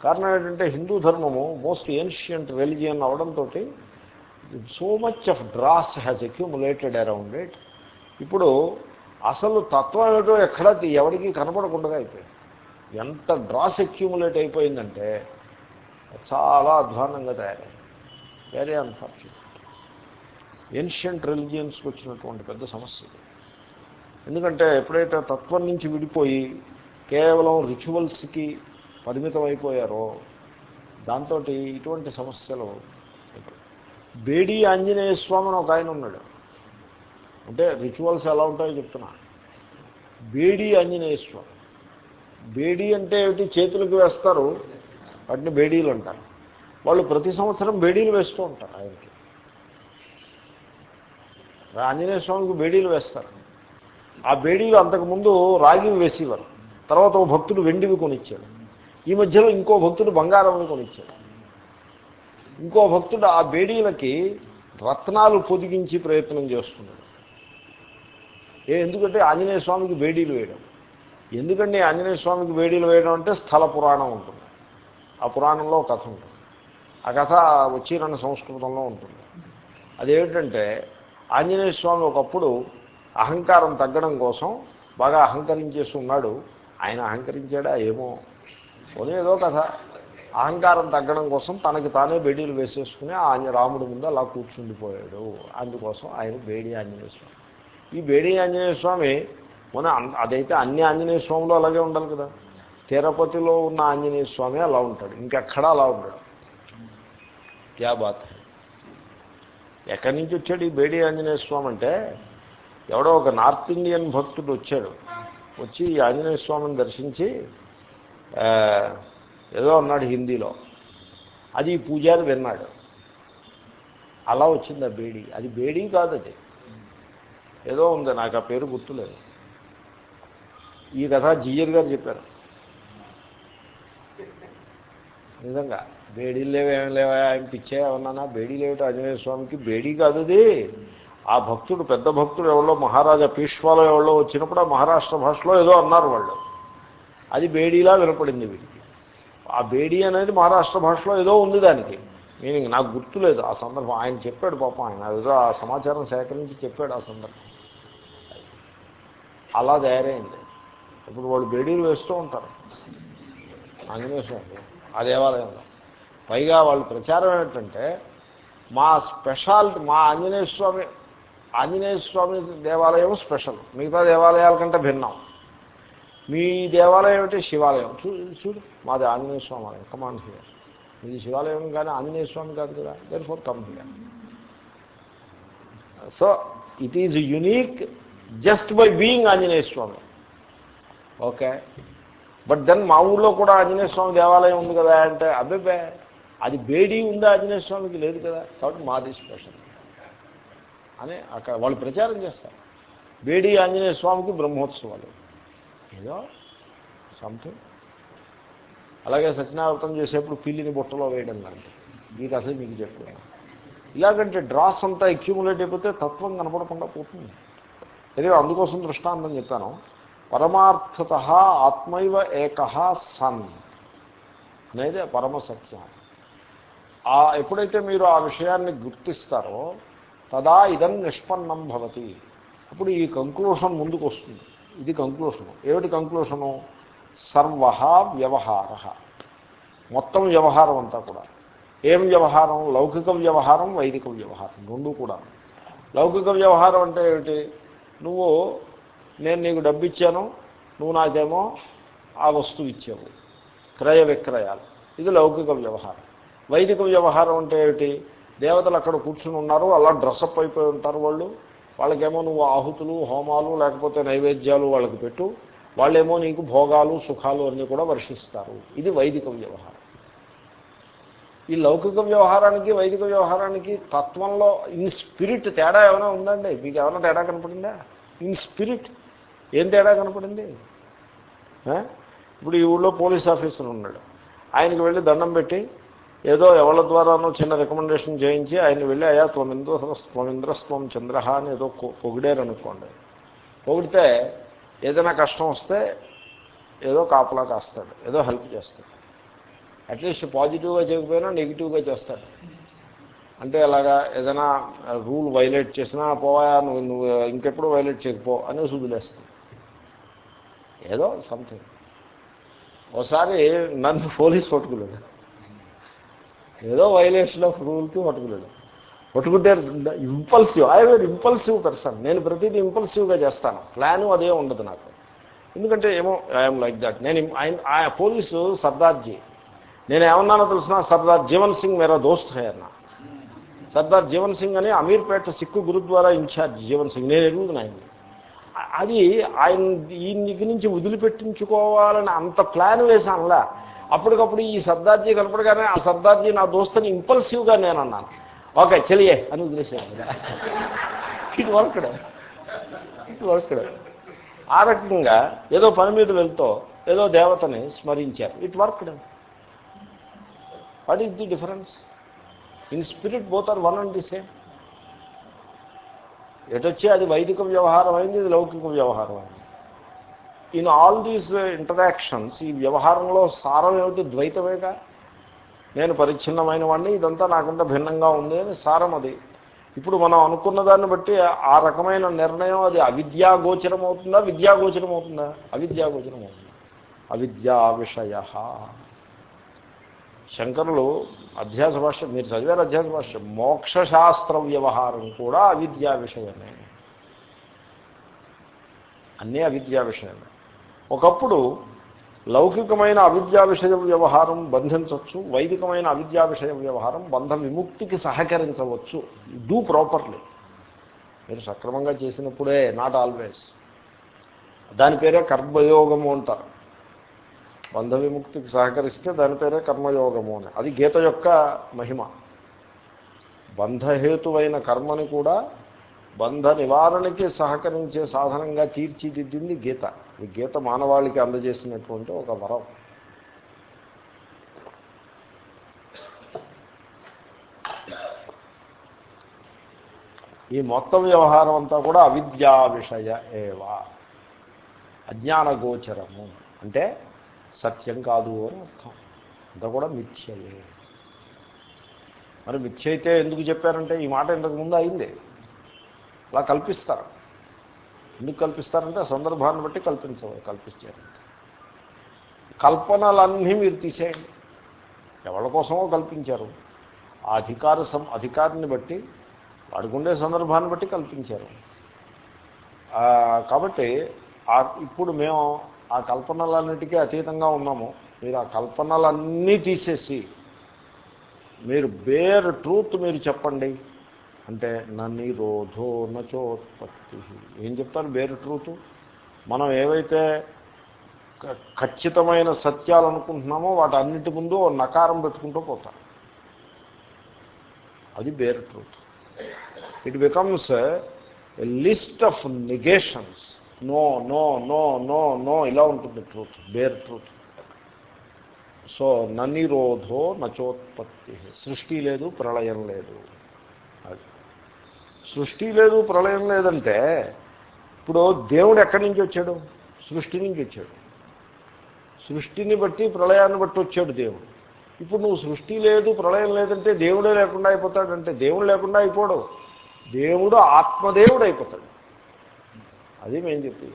కారణం ఏంటంటే హిందూ ధర్మము మోస్ట్ ఏన్షియంట్ రెలిజియన్ అవడంతో so much of dross has accumulated around it ఇప్పుడు అసలు తత్వం ఏమిటో ఎక్కడ ఎవరికి కనపడకుండా అయిపోయింది. ఎంత డ్రాస్ అక్యూములేట్ అయిపోయిందంటే చాలా అధ్వానంగా తయారైంది. వెరీ అన్ఫార్చునేట్ ఏన్షియంట్ రిలిజియన్స్కి వచ్చినటువంటి పెద్ద సమస్య ఎందుకంటే ఎప్పుడైతే తత్వం నుంచి విడిపోయి కేవలం రిచువల్స్కి పరిమితం అయిపోయారో దాంతో ఇటువంటి సమస్యలు బేడీ ఆంజనేయ స్వామి అని ఒక ఆయన ఉన్నాడు. అంటే రిచువల్స్ ఎలా ఉంటాయో చెప్తున్నా. బేడీ ఆంజనేయ స్వామి. బేడీ అంటే ఏమిటి? చేతులకు వేస్తారు వాటిని బేడీలు అంటారు. వాళ్ళు ప్రతి సంవత్సరం బేడీలు వేస్తూ ఉంటారు ఆయనకి. ఆంజనేయ స్వామికి బేడీలు వేస్తారు. ఆ బేడీలు అంతకుముందు రాగివి వేసేవారు. తర్వాత ఓ భక్తుడు వెండివి కొనిచ్చాడు. ఈ మధ్యలో ఇంకో భక్తుడు బంగారం కొనిచ్చాడు. ఇంకో భక్తుడు ఆ బేడీలకి రత్నాలు పొదిగించి ప్రయత్నం చేస్తున్నాడు. ఏ ఎందుకంటే ఆంజనేయ స్వామికి బేడీలు వేయడం. ఎందుకంటే ఆంజనేయ స్వామికి బేడీలు వేయడం అంటే స్థల పురాణం ఉంటుంది. ఆ పురాణంలో ఒక కథ ఉంటుంది. ఆ కథ వచ్చిరన్న సంస్కృతంలో ఉంటుంది. అదేమిటంటే ఆంజనేయ స్వామి ఒకప్పుడు అహంకారం తగ్గడం కోసం బాగా అహంకరించేసి ఉన్నాడు. ఆయన అహంకరించాడా? ఏమో. పోనీ ఏదో కథ. అహంకారం తగ్గడం కోసం తనకి తానే బేడీలు వేసేసుకుని ఆయన రాముడి ముందు అలా కూర్చుండిపోయాడు. అందుకోసం ఆయన బేడీ ఆంజనేయ స్వామి. ఈ బేడీ ఆంజనేయ స్వామి మన అదైతే అన్ని ఆంజనేయ స్వాములు అలాగే ఉండాలి కదా. తిరుపతిలో ఉన్న ఆంజనేయ స్వామి అలా ఉంటాడు. ఇంకెక్కడా అలా ఉంటాడు క్యా బాత్? ఎక్కడి నుంచి వచ్చాడు ఈ బేడీ ఆంజనేయ స్వామి అంటే? ఎవడో ఒక నార్త్ ఇండియన్ భక్తుడు వచ్చాడు. వచ్చి ఈ ఆంజనేయ స్వామిని దర్శించి ఏదో అన్నాడు హిందీలో. అది ఈ పూజారి విన్నాడు. అలా వచ్చింది ఆ బేడీ. అది బేడీ కాదు అది. ఏదో ఉంది నాకు ఆ పేరు గుర్తులేదు. ఈ కథ జియ్యర్ గారు చెప్పారు. నిజంగా బేడీలు లేవు ఏం లేవా ఆయన పిచ్చే ఉన్నానా బేడీ లేవుట ఆంజనేయ స్వామికి బేడీ కాదు అది. ఆ భక్తుడు పెద్ద భక్తుడు ఎవరో మహారాజా పీష్వాలో ఎవరో వచ్చినప్పుడు ఆ మహారాష్ట్ర భాషలో ఏదో అన్నారు వాళ్ళు. అది బేడీలా వినపడింది వీడికి. ఆ బేడి అనేది మహారాష్ట్ర భాషలో ఏదో ఉంది దానికి. మీనింగ్ నాకు గుర్తులేదు ఆ సందర్భం. ఆయన చెప్పాడు పాపం ఆయన ఏదో ఆ సమాచారం సేకరించి చెప్పాడు ఆ సందర్భం. అలా తయారైంది. ఇప్పుడు వాళ్ళు బేడీలు వేస్తూ ఉంటారు. ఆంజనేయ స్వామి ఆ దేవాలయంలో. పైగా వాళ్ళు ప్రచారం ఏంటంటే మా స్పెషాలిటీ మా ఆంజనేయ స్వామి ఆంజనేయ స్వామి దేవాలయం స్పెషల్. మిగతా దేవాలయాల కంటే భిన్నం. మీ దేవాలయం ఏమిటి శివాలయం. చూడు చూడు మాది ఆంజనేయ స్వామి ఆలయం. కమాన్ హియర్ మీది శివాలయం కానీ ఆంజనేయ స్వామి కాదు కదా. Therefore come here so it is unique just by being Anjaneya Swamy. Okay but then మా ఊళ్ళో కూడా ఆంజనేయ స్వామి దేవాలయం ఉంది కదా అంటే అబ్బే అది బేడీ ఉందా ఆంజనేయ స్వామికి? లేదు కదా. కాబట్టి మాది స్పెషల్ అని అక్కడ వాళ్ళు ప్రచారం చేస్తారు. బేడీ ఆంజనేయ స్వామికి బ్రహ్మోత్సవాలు. ఏదో సంథింగ్ అలాగే సత్యనారాయణం చేసేప్పుడు పిల్లిని బుట్టలో వేయడం లాంటి ఈ కథ మీకు చెప్తున్నాను ఇలాగంటే డ్రాస్ అంతా అక్యూములేట్ అయిపోతే తత్వం కనపడకుండా పోతుంది. అదే అందుకోసం దృష్టాంతం చెప్పాను పరమార్థత ఆత్మైవ ఏక సన్. అనేది పరమసత్యం ఆ ఎప్పుడైతే మీరు ఆ విషయాన్ని గుర్తిస్తారో తదా ఇదం నిష్పన్నం భవతి. అప్పుడు ఈ కంక్లూషన్ ముందుకు వస్తుంది ఇది కంక్లూషను ఏమిటి కంక్లూషను సర్వ వ్యవహార. మొత్తం వ్యవహారం అంతా కూడా. ఏం వ్యవహారం? లౌకిక వ్యవహారం వైదిక వ్యవహారం. రెండు కూడా. లౌకిక వ్యవహారం అంటే ఏమిటి? నువ్వు నేను నీకు డబ్బు ఇచ్చాను నువ్వు నాకేమో ఆ వస్తువు ఇచ్చావు. క్రయ విక్రయాలు. ఇది లౌకిక వ్యవహారం. వైదిక వ్యవహారం అంటే ఏమిటి? దేవతలు అక్కడ కూర్చుని ఉన్నారు అలా డ్రెస్అప్ అయిపోయి ఉంటారు వాళ్ళు. వాళ్ళకేమో నువ్వు ఆహుతులు హోమాలు లేకపోతే నైవేద్యాలు వాళ్ళకి పెట్టు. వాళ్ళేమో నీకు భోగాలు సుఖాలు అన్నీ కూడా వర్షిస్తారు. ఇది వైదిక వ్యవహారం. ఈ లౌకిక వ్యవహారానికి వైదిక వ్యవహారానికి తత్వంలో ఇన్ స్పిరిట్ తేడా ఏమైనా ఉందండి? మీకు ఏమైనా తేడా కనపడిందా? ఇన్ స్పిరిట్ ఏం తేడా కనపడింది? ఇప్పుడు ఈ ఊళ్ళో పోలీస్ ఆఫీసర్ ఉన్నాడు. ఆయనకి వెళ్ళి దండం పెట్టి ఏదో ఎవరి ద్వారానో చిన్న రికమెండేషన్ చేయించి ఆయన వెళ్ళి అయా త్వమింద్ర త్వమింద్రస్వం చంద్ర అని ఏదో పొగిడారు అనుకోండి పొగిడితే ఏదైనా కష్టం వస్తే ఏదో కాపలా కాస్తాడు ఏదో హెల్ప్ చేస్తాడు. అట్లీస్ట్ పాజిటివ్గా చేయకపోయినా నెగిటివ్గా చేస్తాడు. అంటే అలాగా ఏదైనా రూల్ వైలేట్ చేసినా పోవా నువ్వు నువ్వు ఇంకెప్పుడు వైలేట్ చేయకపో అని వదిలేస్తాడు. ఏదో సంథింగ్. ఒకసారి నన్ను పోలీస్ పట్టుకులేదు ఏదో వైలేషన్ ఆఫ్ రూల్కి పట్టుకున్నాడు. పట్టుకుంటే impulsive I very impulsive person నేను ప్రతిదీ ఇంపల్సివ్గా చేస్తాను. ప్లాను అదే ఉండదు నాకు. ఎందుకంటే ఏమో ఐఎమ్ లైక్ దట్ నేను ఆ పోలీసు సర్దార్జీ నేను ఏమన్నానో తెలిసిన సర్దార్ జీవన్ సింగ్ మేరా దోస్త్ హై సర్దార్ జీవన్ సింగ్ అని అమీర్పేట సిక్కు గురుద్వారా ఇన్ఛార్జ్ జీవన్ సింగ్. నేను ఎరుగుతున్నా అది ఆయన ఈ దగ్గర నుంచి వదిలిపెట్టించుకోవాలని అంత ప్లాన్ వేసానులా అప్పటికప్పుడు ఈ సర్దార్జీ కనపడగానే ఆ సర్దార్జీ నా దోస్తుని ఇంపల్సివ్గా నేను అన్నాను ఓకే చెలియే. అని వదిలేసాను ఇటు వర్క్డ్. ఇటు వర్క్డ్. ఆ రకంగా ఏదో పని మీద వెళ్తూ ఏదో దేవతని స్మరించారు. It worked. What is the difference in spirit both are one and the same ఎటొచ్చి అది వైదిక వ్యవహారం అయింది ఇది లౌకిక వ్యవహారం అయింది. ఇన్ ఆల్ దీస్ ఇంటరాక్షన్స్ ఈ వ్యవహారంలో సారం ఏమిటి ద్వైతమేగా? నేను పరిచ్ఛిన్నమైన వాడిని ఇదంతా నాకంటే భిన్నంగా ఉంది అని సారం అది. ఇప్పుడు మనం అనుకున్న దాన్ని బట్టి ఆ రకమైన నిర్ణయం అది అవిద్యాగోచరం అవుతుందా విద్యాగోచరం అవుతుందా అవిద్యాగోచరం అవుతుంది అవిద్యా విషయ. శంకరులు అధ్యాస భాష మీరు చదివారు అధ్యాస భాష మోక్షశాస్త్ర వ్యవహారం కూడా అవిద్యా విషయమే. అన్నీ అవిద్యా విషయమే. ఒకప్పుడు లౌకికమైన అవిద్యా విషయ వ్యవహారం బంధించవచ్చు వైదికమైన అవిద్యా విషయ వ్యవహారం బంధ విముక్తికి సహకరించవచ్చు. డూ ప్రాపర్లీ మీరు సక్రమంగా చేసినప్పుడే నాట్ ఆల్వేస్ దాని పేరే కర్మయోగము అంటారు. బంధ విముక్తికి సహకరిస్తే దాని పేరే కర్మయోగము అని. అది గీత యొక్క మహిమ. బంధహేతువైన కర్మని కూడా బంధ నివారణకి సహకరించే సాధనంగా తీర్చిదిద్దింది గీత. ఈ గీత మానవాళికి అందజేసినటువంటి ఒక వరం. ఈ మొత్తం వ్యవహారం అంతా కూడా అవిద్యా విషయ ఏవా. అజ్ఞానగోచరము అంటే సత్యం కాదు అని అర్థం. అంతా కూడా మిథ్యయే. మరి మిథ్య అయితే ఎందుకు చెప్పారంటే ఈ మాట ఇంతకు ముందు అయింది. అలా కల్పిస్తారు. ఎందుకు కల్పిస్తారంటే ఆ సందర్భాన్ని బట్టి కల్పించవాలి కల్పించారు కల్పనలన్నీ మీరు తీసేయండి. ఎవరి కోసమో కల్పించారు. ఆ అధికార సం అధికారిని బట్టి వాడుకుండే సందర్భాన్ని బట్టి కల్పించారు. కాబట్టి ఇప్పుడు మేము ఆ కల్పనలన్నిటికీ అతీతంగా ఉన్నాము. మీరు ఆ కల్పనలన్నీ తీసేసి మీరు బేర్ ట్రూత్ మీరు చెప్పండి. అంటే ననిరోధో నచోత్పత్తి. ఏం చెప్తారు బేర్ ట్రూత్? మనం ఏవైతే ఖచ్చితమైన సత్యాలు అనుకుంటున్నామో వాటి అన్నిటి ముందు నకారం పెట్టుకుంటూ పోతాం. అది bare truth. It becomes a list of negations no no no no no ఇలా ఉంటుంది ట్రూత్ బేర్ ట్రూత్ సో ననిరోధో నచోత్పత్తి. సృష్టి లేదు ప్రళయం లేదు. అది. సృష్టి లేదు ప్రళయం లేదంటే ఇప్పుడు దేవుడు ఎక్కడి నుంచి వచ్చాడు? సృష్టి నుంచి వచ్చాడు. సృష్టిని బట్టి ప్రళయాన్ని బట్టి వచ్చాడు దేవుడు. ఇప్పుడు నువ్వు సృష్టి లేదు ప్రళయం లేదంటే దేవుడే లేకుండా అయిపోతాడంటే దేవుడు లేకుండా అయిపోడు. దేవుడు ఆత్మదేవుడు అయిపోతాడు. అది మేము చెప్పి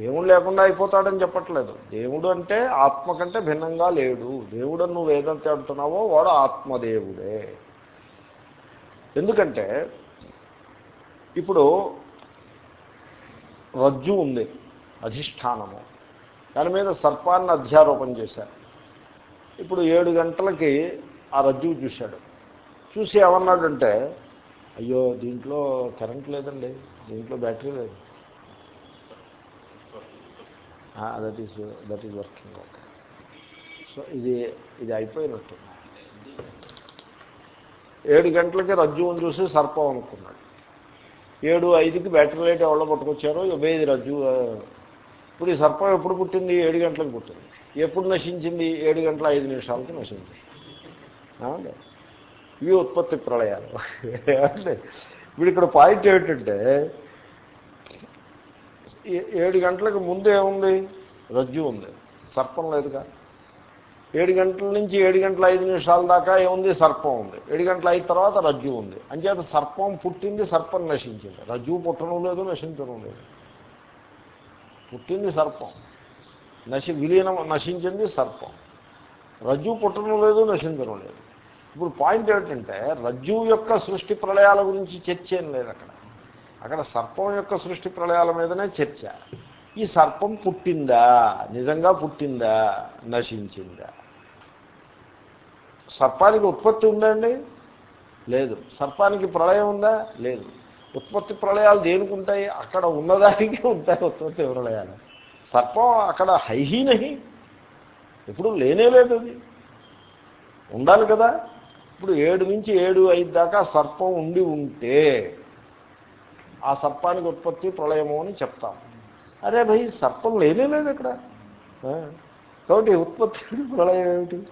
దేవుడు లేకుండా అయిపోతాడని చెప్పట్లేదు. దేవుడు అంటే ఆత్మ కంటే భిన్నంగా లేడు. దేవుడు నువ్వు ఏదంతా అంటున్నావో వాడు ఆత్మదేవుడే. ఎందుకంటే ఇప్పుడు రజ్జు ఉంది అధిష్టానము. దాని మీద సర్పాన్ని అధ్యారోపణ చేశారు. ఇప్పుడు ఏడు గంటలకి ఆ రజ్జువు చూశాడు. చూసి ఏమన్నాడంటే అయ్యో దీంట్లో కరెంట్ లేదండి. దీంట్లో బ్యాటరీ లేదు. That is that is working okay so ఇది ఇది అయిపోయినట్టు. ఏడు గంటలకి రజ్జువుని చూసి సర్పం అనుకున్నాడు. ఏడు ఐదుకి బ్యాటరీ లైట్ ఎవరో పట్టుకొచ్చారో ఇది రజ్జు ఇప్పుడు ఈ సర్పం ఎప్పుడు పుట్టింది? ఏడు గంటలకు పుట్టింది. ఎప్పుడు నశించింది? ఏడు గంటల ఐదు నిమిషాలకి నశించింది. ఇవి ఉత్పత్తి ప్రళయాలు. అంటే ఇప్పుడు ఇక్కడ పాయింట్ ఏమిటంటే ఏడు గంటలకు ముందు ఏముంది? రజ్జు ఉంది. సర్పం లేదుగా. ఏడు గంటల నుంచి ఏడు గంటల ఐదు నిమిషాల దాకా ఏముంది? సర్పం ఉంది. ఏడు గంటల అయిన తర్వాత రజ్జు ఉంది. అంచేత సర్పం పుట్టింది సర్పం నశించింది. రజ్జు పుట్టడం లేదు నశించడం లేదు. పుట్టింది సర్పం. నశి విలీనం నశించింది సర్పం. రజ్జు పుట్టడం లేదు నశించడం లేదు. ఇప్పుడు పాయింట్ ఏమిటంటే రజ్జు యొక్క సృష్టి ప్రళయాల గురించి చర్చ ఏం లేదు అక్కడ. అక్కడ సర్పం యొక్క సృష్టి ప్రళయాల మీదనే చర్చ. ఈ సర్పం పుట్టిందా? నిజంగా పుట్టిందా? నశించిందా? సర్పానికి ఉత్పత్తి ఉందండి లేదు. సర్పానికి ప్రళయం ఉందా? లేదు. ఉత్పత్తి ప్రళయాలు దేనికి ఉంటాయి? అక్కడ ఉన్నదానికి ఉంటాయి ఉత్పత్తి ప్రళయాలు. సర్పం అక్కడ హైహీనహి. ఎప్పుడు లేనే లేదు అది. ఉండాలి కదా? ఇప్పుడు ఏడు నుంచి ఏడు ఐదు దాకా సర్పం ఉండి ఉంటే ఆ సర్పానికి ఉత్పత్తి ప్రళయము అని చెప్తాం. అరే భయ్ సర్పం లేనే లేదు ఇక్కడ. కాబట్టి ఉత్పత్తి ప్రళయం ఏమిటి?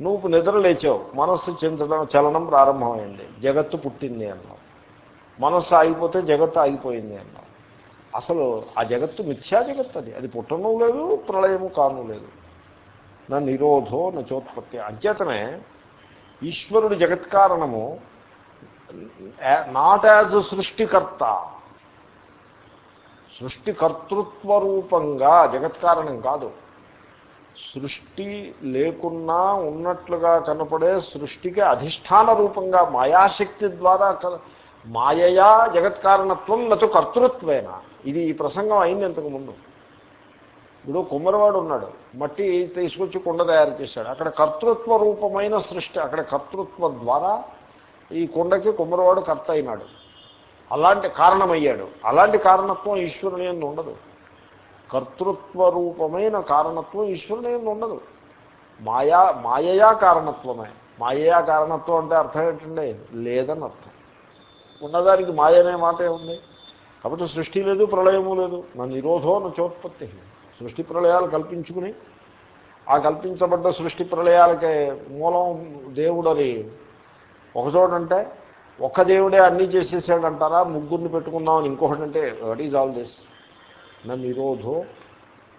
నువ్వు నిద్ర లేచావు మనస్సు చెందడం చలనం ప్రారంభమైంది. జగత్తు పుట్టింది అన్నావు. మనస్సు ఆగిపోతే జగత్తు ఆగిపోయింది అన్నావు. అసలు ఆ జగత్తు మిథ్యా జగత్తు అది. అది పుట్టడం లేదు ప్రళయము కాను లేదు. నా నిరోధో నచోత్పత్తి అంచేతనే ఈశ్వరుడు జగత్కారణము నాట్ యాజ్ సృష్టికర్త. సృష్టికర్తృత్వ రూపంగా జగత్కారణం కాదు. సృష్టి లేకున్నా ఉన్నట్లుగా కనపడే సృష్టికి అధిష్టాన రూపంగా మాయాశక్తి ద్వారా మాయయా జగత్కారణత్వం నటు కర్తృత్వేన. ఇది ఈ ప్రసంగం అయింది ఇంతకుముందు ఇప్పుడు కుమ్మరివాడు ఉన్నాడు. మట్టి తీసుకొచ్చి కుండ తయారు చేశాడు. అక్కడ కర్తృత్వ రూపమైన సృష్టి అక్కడ కర్తృత్వ ద్వారా ఈ కుండకి కుమ్మరివాడు కర్త అయినాడు. అలాంటి కారణమయ్యాడు. అలాంటి కారణత్వం ఈశ్వరుని ఎందు ఉండదు. కర్తృత్వ రూపమైన కారణత్వం ఈశ్వరుని ఎందు ఉండదు. మాయా మాయయా కారణత్వమే. మాయయా కారణత్వం అంటే అర్థం ఏంటండి లేదని అర్థం. ఉన్నదానికి మాయ అనే మాట ఉంది. కాబట్టి సృష్టి లేదు ప్రళయము లేదు. నా నిరోధో నా చోత్పత్తి. సృష్టి ప్రళయాలు కల్పించుకుని ఆ కల్పించబడ్డ సృష్టి ప్రళయాలకి మూలం దేవుడని ఒకచోటంటే ఒక్క దేవుడే అన్నీ చేసేసాడంటారా ముగ్గురిని పెట్టుకుందామని ఇంకొకటంటే వాట్ ఈజ్ ఆల్ దిస్? నా నిరోధో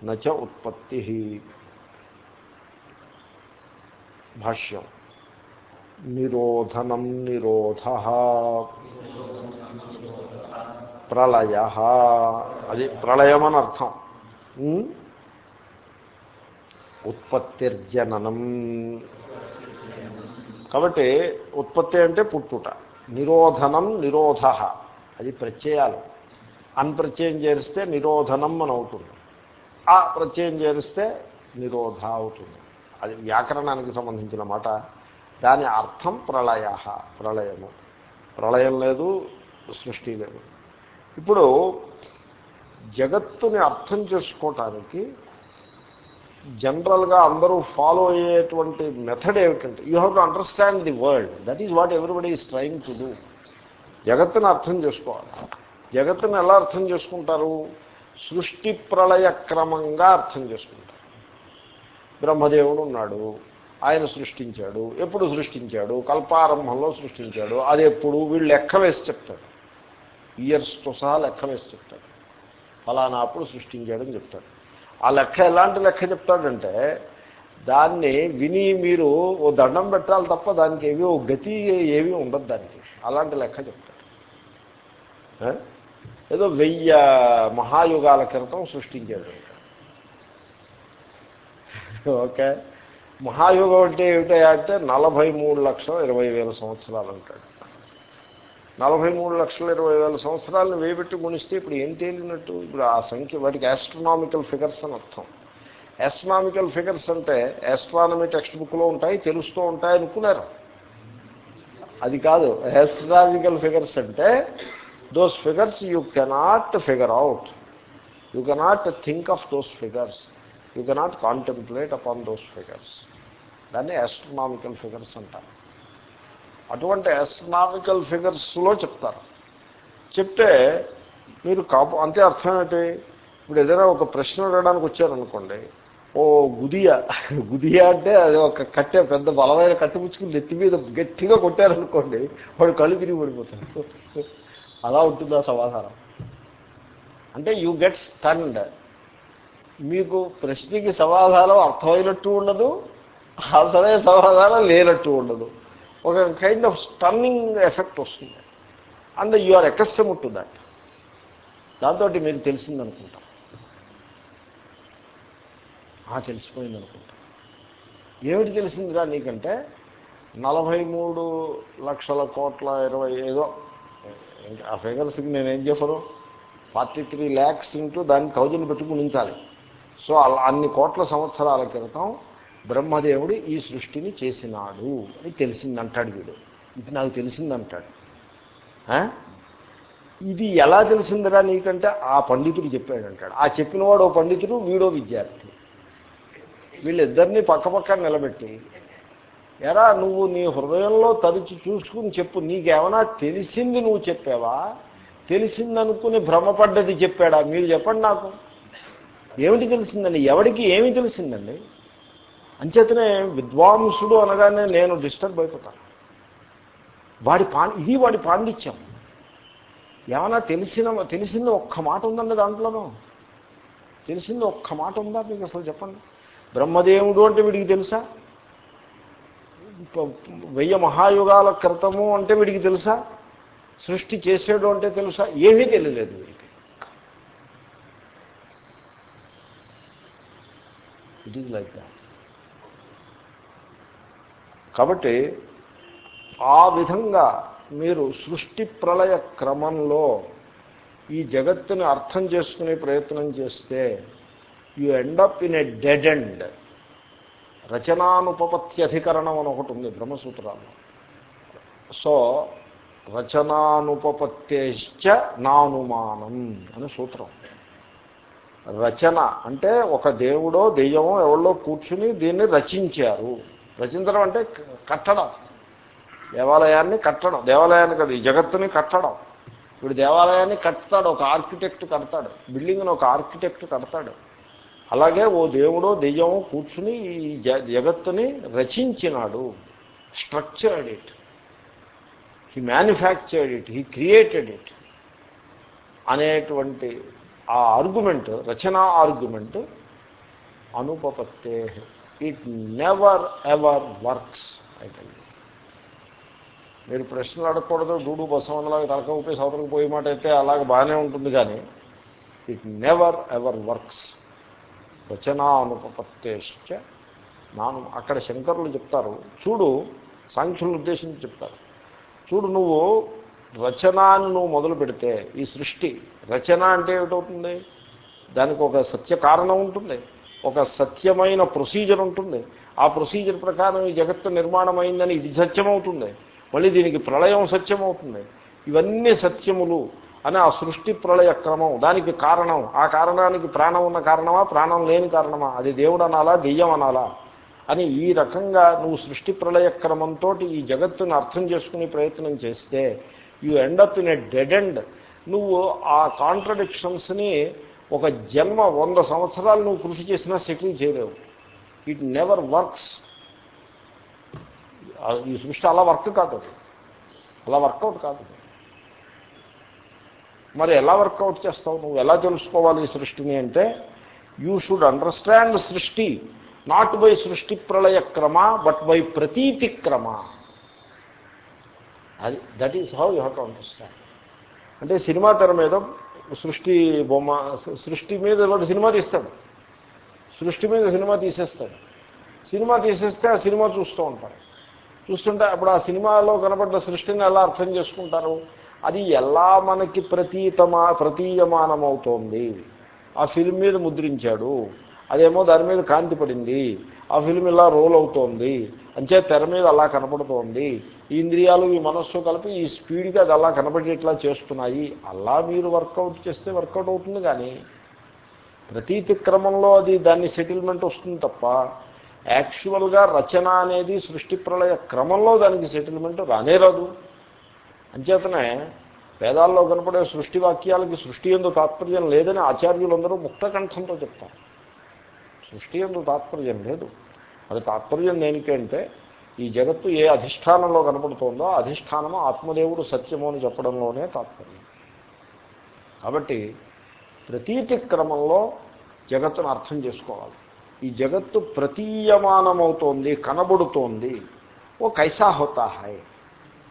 నచ ఉత్పత్తి. భాష్యం. నిరోధనం నిరోధ. ప్రళయ. అది ప్రళయం అని అర్థం ఉత్పత్తిర్జననం. కాబట్టి ఉత్పత్తి అంటే పుట్టుట. నిరోధనం నిరోధ. అది ప్రత్యయాలు. అన్ప్రత్యయం చేరిస్తే నిరోధనం అని అవుతుంది. ఆ ప్రత్యయం చేరిస్తే నిరోధ అవుతుంది. అది వ్యాకరణానికి సంబంధించిన మాట. దాని అర్థం ప్రళయ ప్రళయము. ప్రళయం లేదు సృష్టి లేదు. ఇప్పుడు జగత్తుని అర్థం చేసుకోవటానికి జనరల్గా అందరూ ఫాలో అయ్యేటువంటి మెథడ్ ఏమిటంటే you have to understand the world. That is what everybody is trying to do. జగత్తుని అర్థం చేసుకోవాలి. జగత్తుని ఎలా అర్థం చేసుకుంటారు? సృష్టి ప్రళయ క్రమంగా అర్థం చేసుకుంటారు. బ్రహ్మదేవుడు ఉన్నాడు ఆయన సృష్టించాడు ఎప్పుడు సృష్టించాడు కల్పారంభంలో సృష్టించాడు అది ఎప్పుడు? వీళ్ళు లెక్క వేసి చెప్తాడు ఇయర్స్తో సహా లెక్క వేసి చెప్తాడు ఫలానా అప్పుడు సృష్టించాడని చెప్తాడు. ఆ లెక్క ఎలాంటి లెక్క చెప్తాడంటే దాన్ని విని మీరు ఓ దండం పెట్టాలి తప్ప దానికి ఏవి ఓ గతి ఏవి ఉండదు దానికి. అలాంటి లెక్క చెప్తాడు. ఏదో వెయ్యి మహాయుగాల క్రితం సృష్టించాడు. ఓకే. మహాయుగం అంటే ఏమిటా అంటే నలభై మూడు లక్షల ఇరవై వేల సంవత్సరాలు అంటాడు. నలభై మూడు లక్షల ఇరవై వేల సంవత్సరాలను వేయబెట్టి గుణిస్తే ఇప్పుడు ఏం తేలినట్టు? ఇప్పుడు ఆ సంఖ్య వాటికి యాస్ట్రనామికల్ ఫిగర్స్ అని అర్థం. యాస్ట్రనామికల్ ఫిగర్స్ అంటే యాస్ట్రానమీ టెక్స్ట్ బుక్లో ఉంటాయి తెలుస్తూ ఉంటాయి అనుకున్నారు. అది కాదు. ఆస్ట్రానమికల్ ఫిగర్స్ అంటే those figures you cannot figure out you cannot think of those figures you cannot contemplate upon those figures దాన్ని యాస్ట్రనామికల్ ఫిగర్స్ అంటారు. అటువంటి ఆస్ట్రనామికల్ ఫిగర్స్లో చెప్తారు. చెప్తే మీరు కాపు అంతే అర్థం ఏంటి? ఇప్పుడు ఏదైనా ఒక ప్రశ్న అడగడానికి వచ్చారనుకోండి ఓ గుదియా గుదియా అంటే అది ఒక కట్టె పెద్ద బలమైన కట్టె పుచ్చుకుని నెత్తి మీద గట్టిగా కొట్టారనుకోండి వాడు కళ్ళు తిరిగి పడిపోతాడు అలా ఉంటుంది సమాధానం. అంటే యూ గెట్ స్టండ్ మీకు ప్రశ్నకి సమాధానం అర్థమైనట్టు ఉండదు అసలే సమాధానం లేనట్టు ఉండదు. ఒక కైండ్ ఆఫ్ స్టన్నింగ్ ఎఫెక్ట్ వస్తుంది. And you are accustom to that దాంతో మీరు తెలిసిందనుకుంటాం. ఆ తెలిసిపోయింది అనుకుంటా ఏమిటి తెలిసిందిరా నీకంటే? నలభై మూడు లక్షల కోట్ల ఇరవై ఏదో ఆ ఫిగర్స్కి నేనేం చెప్పను? ఫార్టీ త్రీ ల్యాక్స్ ఇంటూ దాన్ని థౌజండ్ పెట్టుకుని ఉంచాలి. సో అలా అన్ని కోట్ల సంవత్సరాల క్రితం బ్రహ్మదేవుడు ఈ సృష్టిని చేసినాడు అని తెలిసిందంటాడు వీడు. ఇది నాకు తెలిసిందంటాడు. ఇది ఎలా తెలిసిందిరా నీకంటే? ఆ పండితుడు చెప్పాడంటాడు. ఆ చెప్పినవాడు ఓ పండితుడు వీడో విద్యార్థి. వీళ్ళిద్దరినీ పక్కపక్క నిలబెట్టి ఎరా నువ్వు నీ హృదయంలో తరిచి చూసుకుని చెప్పు. నీకేమైనా తెలిసింది నువ్వు చెప్పావా? తెలిసిందనుకుని భ్రమపడ్డది చెప్పాడా? మీరు చెప్పండి నాకు. ఏమిటి తెలిసిందండి? ఎవడికి ఏమి తెలిసిందండి? అంచేతనే విద్వాంసుడు అనగానే నేను డిస్టర్బ్ అయిపోతాను. వాడి పా ఇది వాడి పాండిత్యం. ఏమైనా తెలిసిన తెలిసింది ఒక్క మాట ఉందండి దాంట్లోనూ? తెలిసింది ఒక్క మాట ఉందా మీకు అసలు చెప్పండి? బ్రహ్మదేవుడు అంటే వీడికి తెలుసా? వెయ్యి మహాయుగాల క్రితము అంటే వీడికి తెలుసా? సృష్టి చేసాడు అంటే తెలుసా? ఏమీ తెలియలేదు వీడికి. ఇట్ ఈజ్ లైక్ దాట్ కాబట్టి ఆ విధంగా మీరు సృష్టి ప్రళయ క్రమంలో ఈ జగత్తుని అర్థం చేసుకునే ప్రయత్నం చేస్తే you end up in a dead end రచనానుపపత్యధికరణం అని ఒకటి ఉంది బ్రహ్మసూత్రాలు సో రచనానుపపత్తేశ్చ నానుమానం అని సూత్రం. రచన అంటే ఒక దేవుడో దెయ్యమో ఎవరో కూర్చుని దీన్ని రచించారు. రచించడం అంటే కట్టడం. దేవాలయాన్ని కట్టడం. దేవాలయాన్ని కదా ఈ జగత్తుని కట్టడం. ఇప్పుడు దేవాలయాన్ని కడతాడు ఒక ఆర్కిటెక్ట్ కడతాడు. బిల్డింగ్ని ఒక ఆర్కిటెక్ట్ కడతాడు. అలాగే ఓ దేవుడో దెయ్యం కూర్చుని ఈ జ- జగత్తుని రచించినాడు. Structured it he manufactured it he created it అనేటువంటి ఆ ఆర్గ్యుమెంట్ రచనా ఆర్గ్యుమెంట్ అనుపపత్తే ఇట్ నెవర్ ఎవర్ వర్క్స్ అయితే మీరు ప్రశ్నలు అడగకూడదు డూడు బసవనలాగా తలక ఊపి సవతలకు పోయే మాట అయితే అలాగ బాగానే ఉంటుంది కానీ ఇట్ నెవర్ ఎవర్ వర్క్స్. వచనానుపత్తేశ్చ నాను అక్కడ శంకరులు చెప్తారు చూడు సాంఖ్యులను ఉద్దేశించి చెప్తారు చూడు నువ్వు రచనాన్ని నువ్వు మొదలు పెడితే ఈ సృష్టి రచన అంటే ఏమిటవుతుంది? దానికి ఒక సత్య కారణం ఉంటుంది. ఒక సత్యమైన ప్రొసీజర్ ఉంటుంది. ఆ ప్రొసీజర్ ప్రకారం ఈ జగత్తు నిర్మాణం అయిందని ఇది సత్యమవుతుంది. మళ్ళీ దీనికి ప్రళయం సత్యమవుతుంది. ఇవన్నీ సత్యములు అని ఆ సృష్టి ప్రళయ క్రమం. దానికి కారణం ఆ కారణానికి ప్రాణం ఉన్న కారణమా ప్రాణం లేని కారణమా? అది దేవుడు అనాలా దెయ్యం అనాలా? అని ఈ రకంగా నువ్వు సృష్టి ప్రళయ క్రమంతో ఈ జగత్తుని అర్థం చేసుకునే ప్రయత్నం చేస్తే you end up in a dead end నువ్వు ఆ కాంట్రడిక్షన్స్ని ఒక జన్మ వంద సంవత్సరాలు నువ్వు కృషి చేసినా సెటిల్ చేయలేవు. ఇట్ నెవర్ వర్క్స్ ఈ సృష్టి అలా వర్క్ కాదు అలా వర్కౌట్ కాదు మరి ఎలా వర్కౌట్ చేస్తావు నువ్వు? ఎలా తెలుసుకోవాలి ఈ సృష్టిని అంటే యూ షుడ్ అండర్స్టాండ్ సృష్టి నాట్ బై సృష్టి ప్రళయ క్రమ బట్ బై ప్రతీతి క్రమ. అది that is how you have to understand అంటే సినిమా తెర మీద సృష్టి బొమ్మ సృష్టి మీద వాడు సినిమా తీస్తాడు. సృష్టి మీద సినిమా తీసేస్తాడు. సినిమా తీసేస్తే ఆ సినిమా చూస్తూ ఉంటారు చూస్తుంటే అప్పుడు ఆ సినిమాలో కనపడ్డ సృష్టిని ఎలా అర్థం చేసుకుంటారు? అది ఎలా మనకి ప్రతీతమా ప్రతీయమానమవుతోంది? ఆ ఫిల్మ్ మీద ముద్రించాడు. అదేమో దాని మీద కాంతి పడింది. ఆ ఫిల్మ్ ఇలా రోల్ అవుతోంది. అంచే తెర మీద అలా కనపడుతోంది. ఈ ఇంద్రియాలు ఈ మనస్సు కలిపి ఈ స్పీడ్గా అది అలా కనపడేట్లా చేస్తున్నాయి. అలా మీరు వర్కౌట్ చేస్తే వర్కౌట్ అవుతుంది కానీ ప్రతీతి క్రమంలో అది దాన్ని సెటిల్మెంట్ వస్తుంది తప్ప యాక్చువల్గా రచన అనేది సృష్టి ప్రళయ క్రమంలో దానికి సెటిల్మెంట్ రానే రాదు. అంచేతనే వేదాల్లో కనపడే సృష్టి వాక్యాలకి సృష్టి ఎందు తాత్పర్యం లేదని ఆచార్యులందరూ ముక్తకంఠంతో చెప్తారు. సృష్టి ఎందు తాత్పర్యం లేదు. అది తాత్పర్యం దేనికంటే ఈ జగత్తు ఏ అధిష్టానంలో కనపడుతోందో అధిష్టానము ఆత్మదేవుడు సత్యము అని చెప్పడంలోనే తాత్పర్యం. కాబట్టి ప్రతీతి క్రమంలో జగత్తును అర్థం చేసుకోవాలి. ఈ జగత్తు ప్రతీయమానమవుతోంది కనబడుతోంది. ఓ కైసా హోతా హై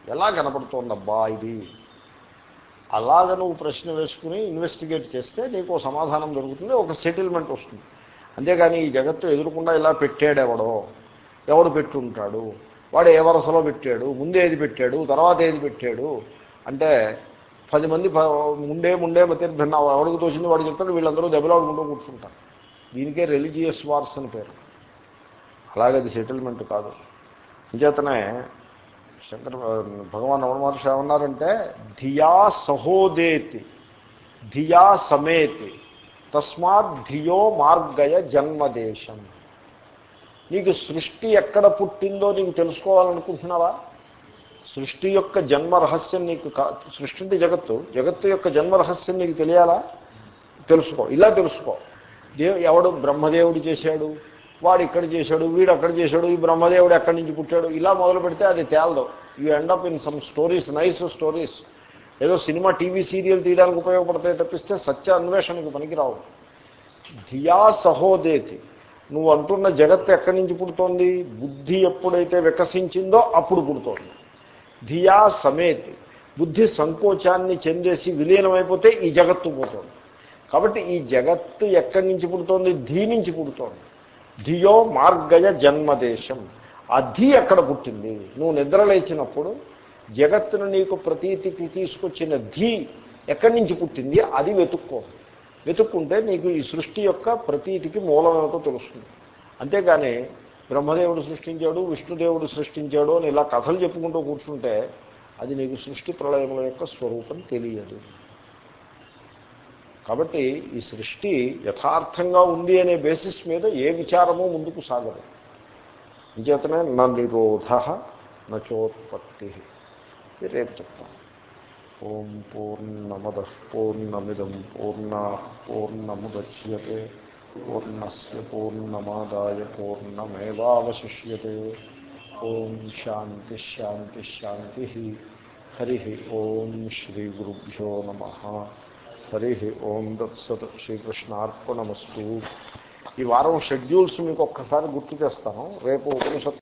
ఎలా కనపడుతోందబ్బా ఇది? అలాగ నువ్వు ప్రశ్న వేసుకుని ఇన్వెస్టిగేట్ చేస్తే నీకు సమాధానం దొరుకుతుంది ఒక సెటిల్మెంట్ వస్తుంది. అంతేగాని ఈ జగత్తు ఎదురకుండా ఇలా పెట్టాడెవడో? ఎవడు పెట్టుంటాడు? వాడు ఏ వరసలో పెట్టాడు? ముందే ఏది పెట్టాడు? తర్వాత ఏది పెట్టాడు? అంటే పది మంది ముండే ముండే మతిర్భిన్న ఎవరికి తోచింది వాడు చెప్తాడు వీళ్ళందరూ దెబ్బలాడుకుంటూ కూర్చుంటారు. దీనికే రిలీజియస్ వార్స్ అని పేరు. అలాగే అది సెటిల్మెంట్ కాదు. అంచేతనే శంకర భగవాన్ రమణ మహర్షి ఏమన్నారంటే ధియా సహోదేతి ధియా సమేతి. తస్మాత్ ధియో మార్గయ జన్మదేశం. నీకు సృష్టి ఎక్కడ పుట్టిందో నీకు తెలుసుకోవాలనుకుంటున్నావా? సృష్టి యొక్క జన్మ రహస్యం నీకు సృష్టి అంటే జగత్తు. జగత్తు యొక్క జన్మ రహస్యం నీకు తెలియాలా? తెలుసుకో. ఇలా తెలుసుకో. దేవు ఎవడు బ్రహ్మదేవుడు చేశాడు వాడు ఇక్కడ చేశాడు వీడు అక్కడ చేశాడు ఈ బ్రహ్మదేవుడు ఎక్కడి నుంచి పుట్టాడు ఇలా మొదలు పెడితే అది తేలదు. You end up in some stories nice stories. ఏదో సినిమా టీవీ సీరియల్ తీయడానికి ఉపయోగపడతాయి తప్పిస్తే సత్య అన్వేషణకు పనికిరావు. ధియా సహోదేతి నువ్వు అంటున్న జగత్తు ఎక్కడి నుంచి పుడుతోంది? బుద్ధి ఎప్పుడైతే వికసించిందో అప్పుడు పుడుతోంది. ధియా సమేతి బుద్ధి సంకోచాన్ని చెందేసి విలీనమైపోతే ఈ జగత్తు పోతుంది. కాబట్టి ఈ జగత్తు ఎక్కడి నుంచి పుడుతోంది? ధీ నుంచి పుడుతోంది. ధియో మార్గయ జన్మదేశం. ఆ ధీ ఎక్కడ పుట్టింది? నువ్వు నిద్ర లేచినప్పుడు జగత్తును నీకు ప్రతీతికి తీసుకొచ్చిన ధీ ఎక్కడి నుంచి పుట్టింది? అది వెతుక్కో. వెతుక్కుంటే నీకు ఈ సృష్టి యొక్క ప్రతీతికి మూలమేమిటో తెలుస్తుంది. అంతేగాని బ్రహ్మదేవుడు సృష్టించాడు విష్ణుదేవుడు సృష్టించాడు అని ఇలా కథలు చెప్పుకుంటూ కూర్చుంటే అది నీకు సృష్టి ప్రళయముల యొక్క స్వరూపం తెలియదు. కాబట్టి ఈ సృష్టి యథార్థంగా ఉంది అనే బేసిస్ మీద ఏ విచారము ముందుకు సాగదు. అంచేతనే నా నిరోధ నచోత్పత్తి. రేపు చెప్తాను ఓం పూర్ణమద పూర్ణమిదం పూర్ణ పూర్ణముద్యతే పూర్ణస్ పూర్ణమాదాయ పూర్ణమేవాశిష్యతే ఓం శాంతి శాంతి శాంతి హరి ఓం శ్రీ గురుభ్యో నమ హరి ఓం దత్సత్ శ్రీకృష్ణార్పణమస్తు ఈ వారం షెడ్యూల్స్ మీకు ఒక్కసారి గుర్తు చేస్తాను రేపు ఉపనిషత్తు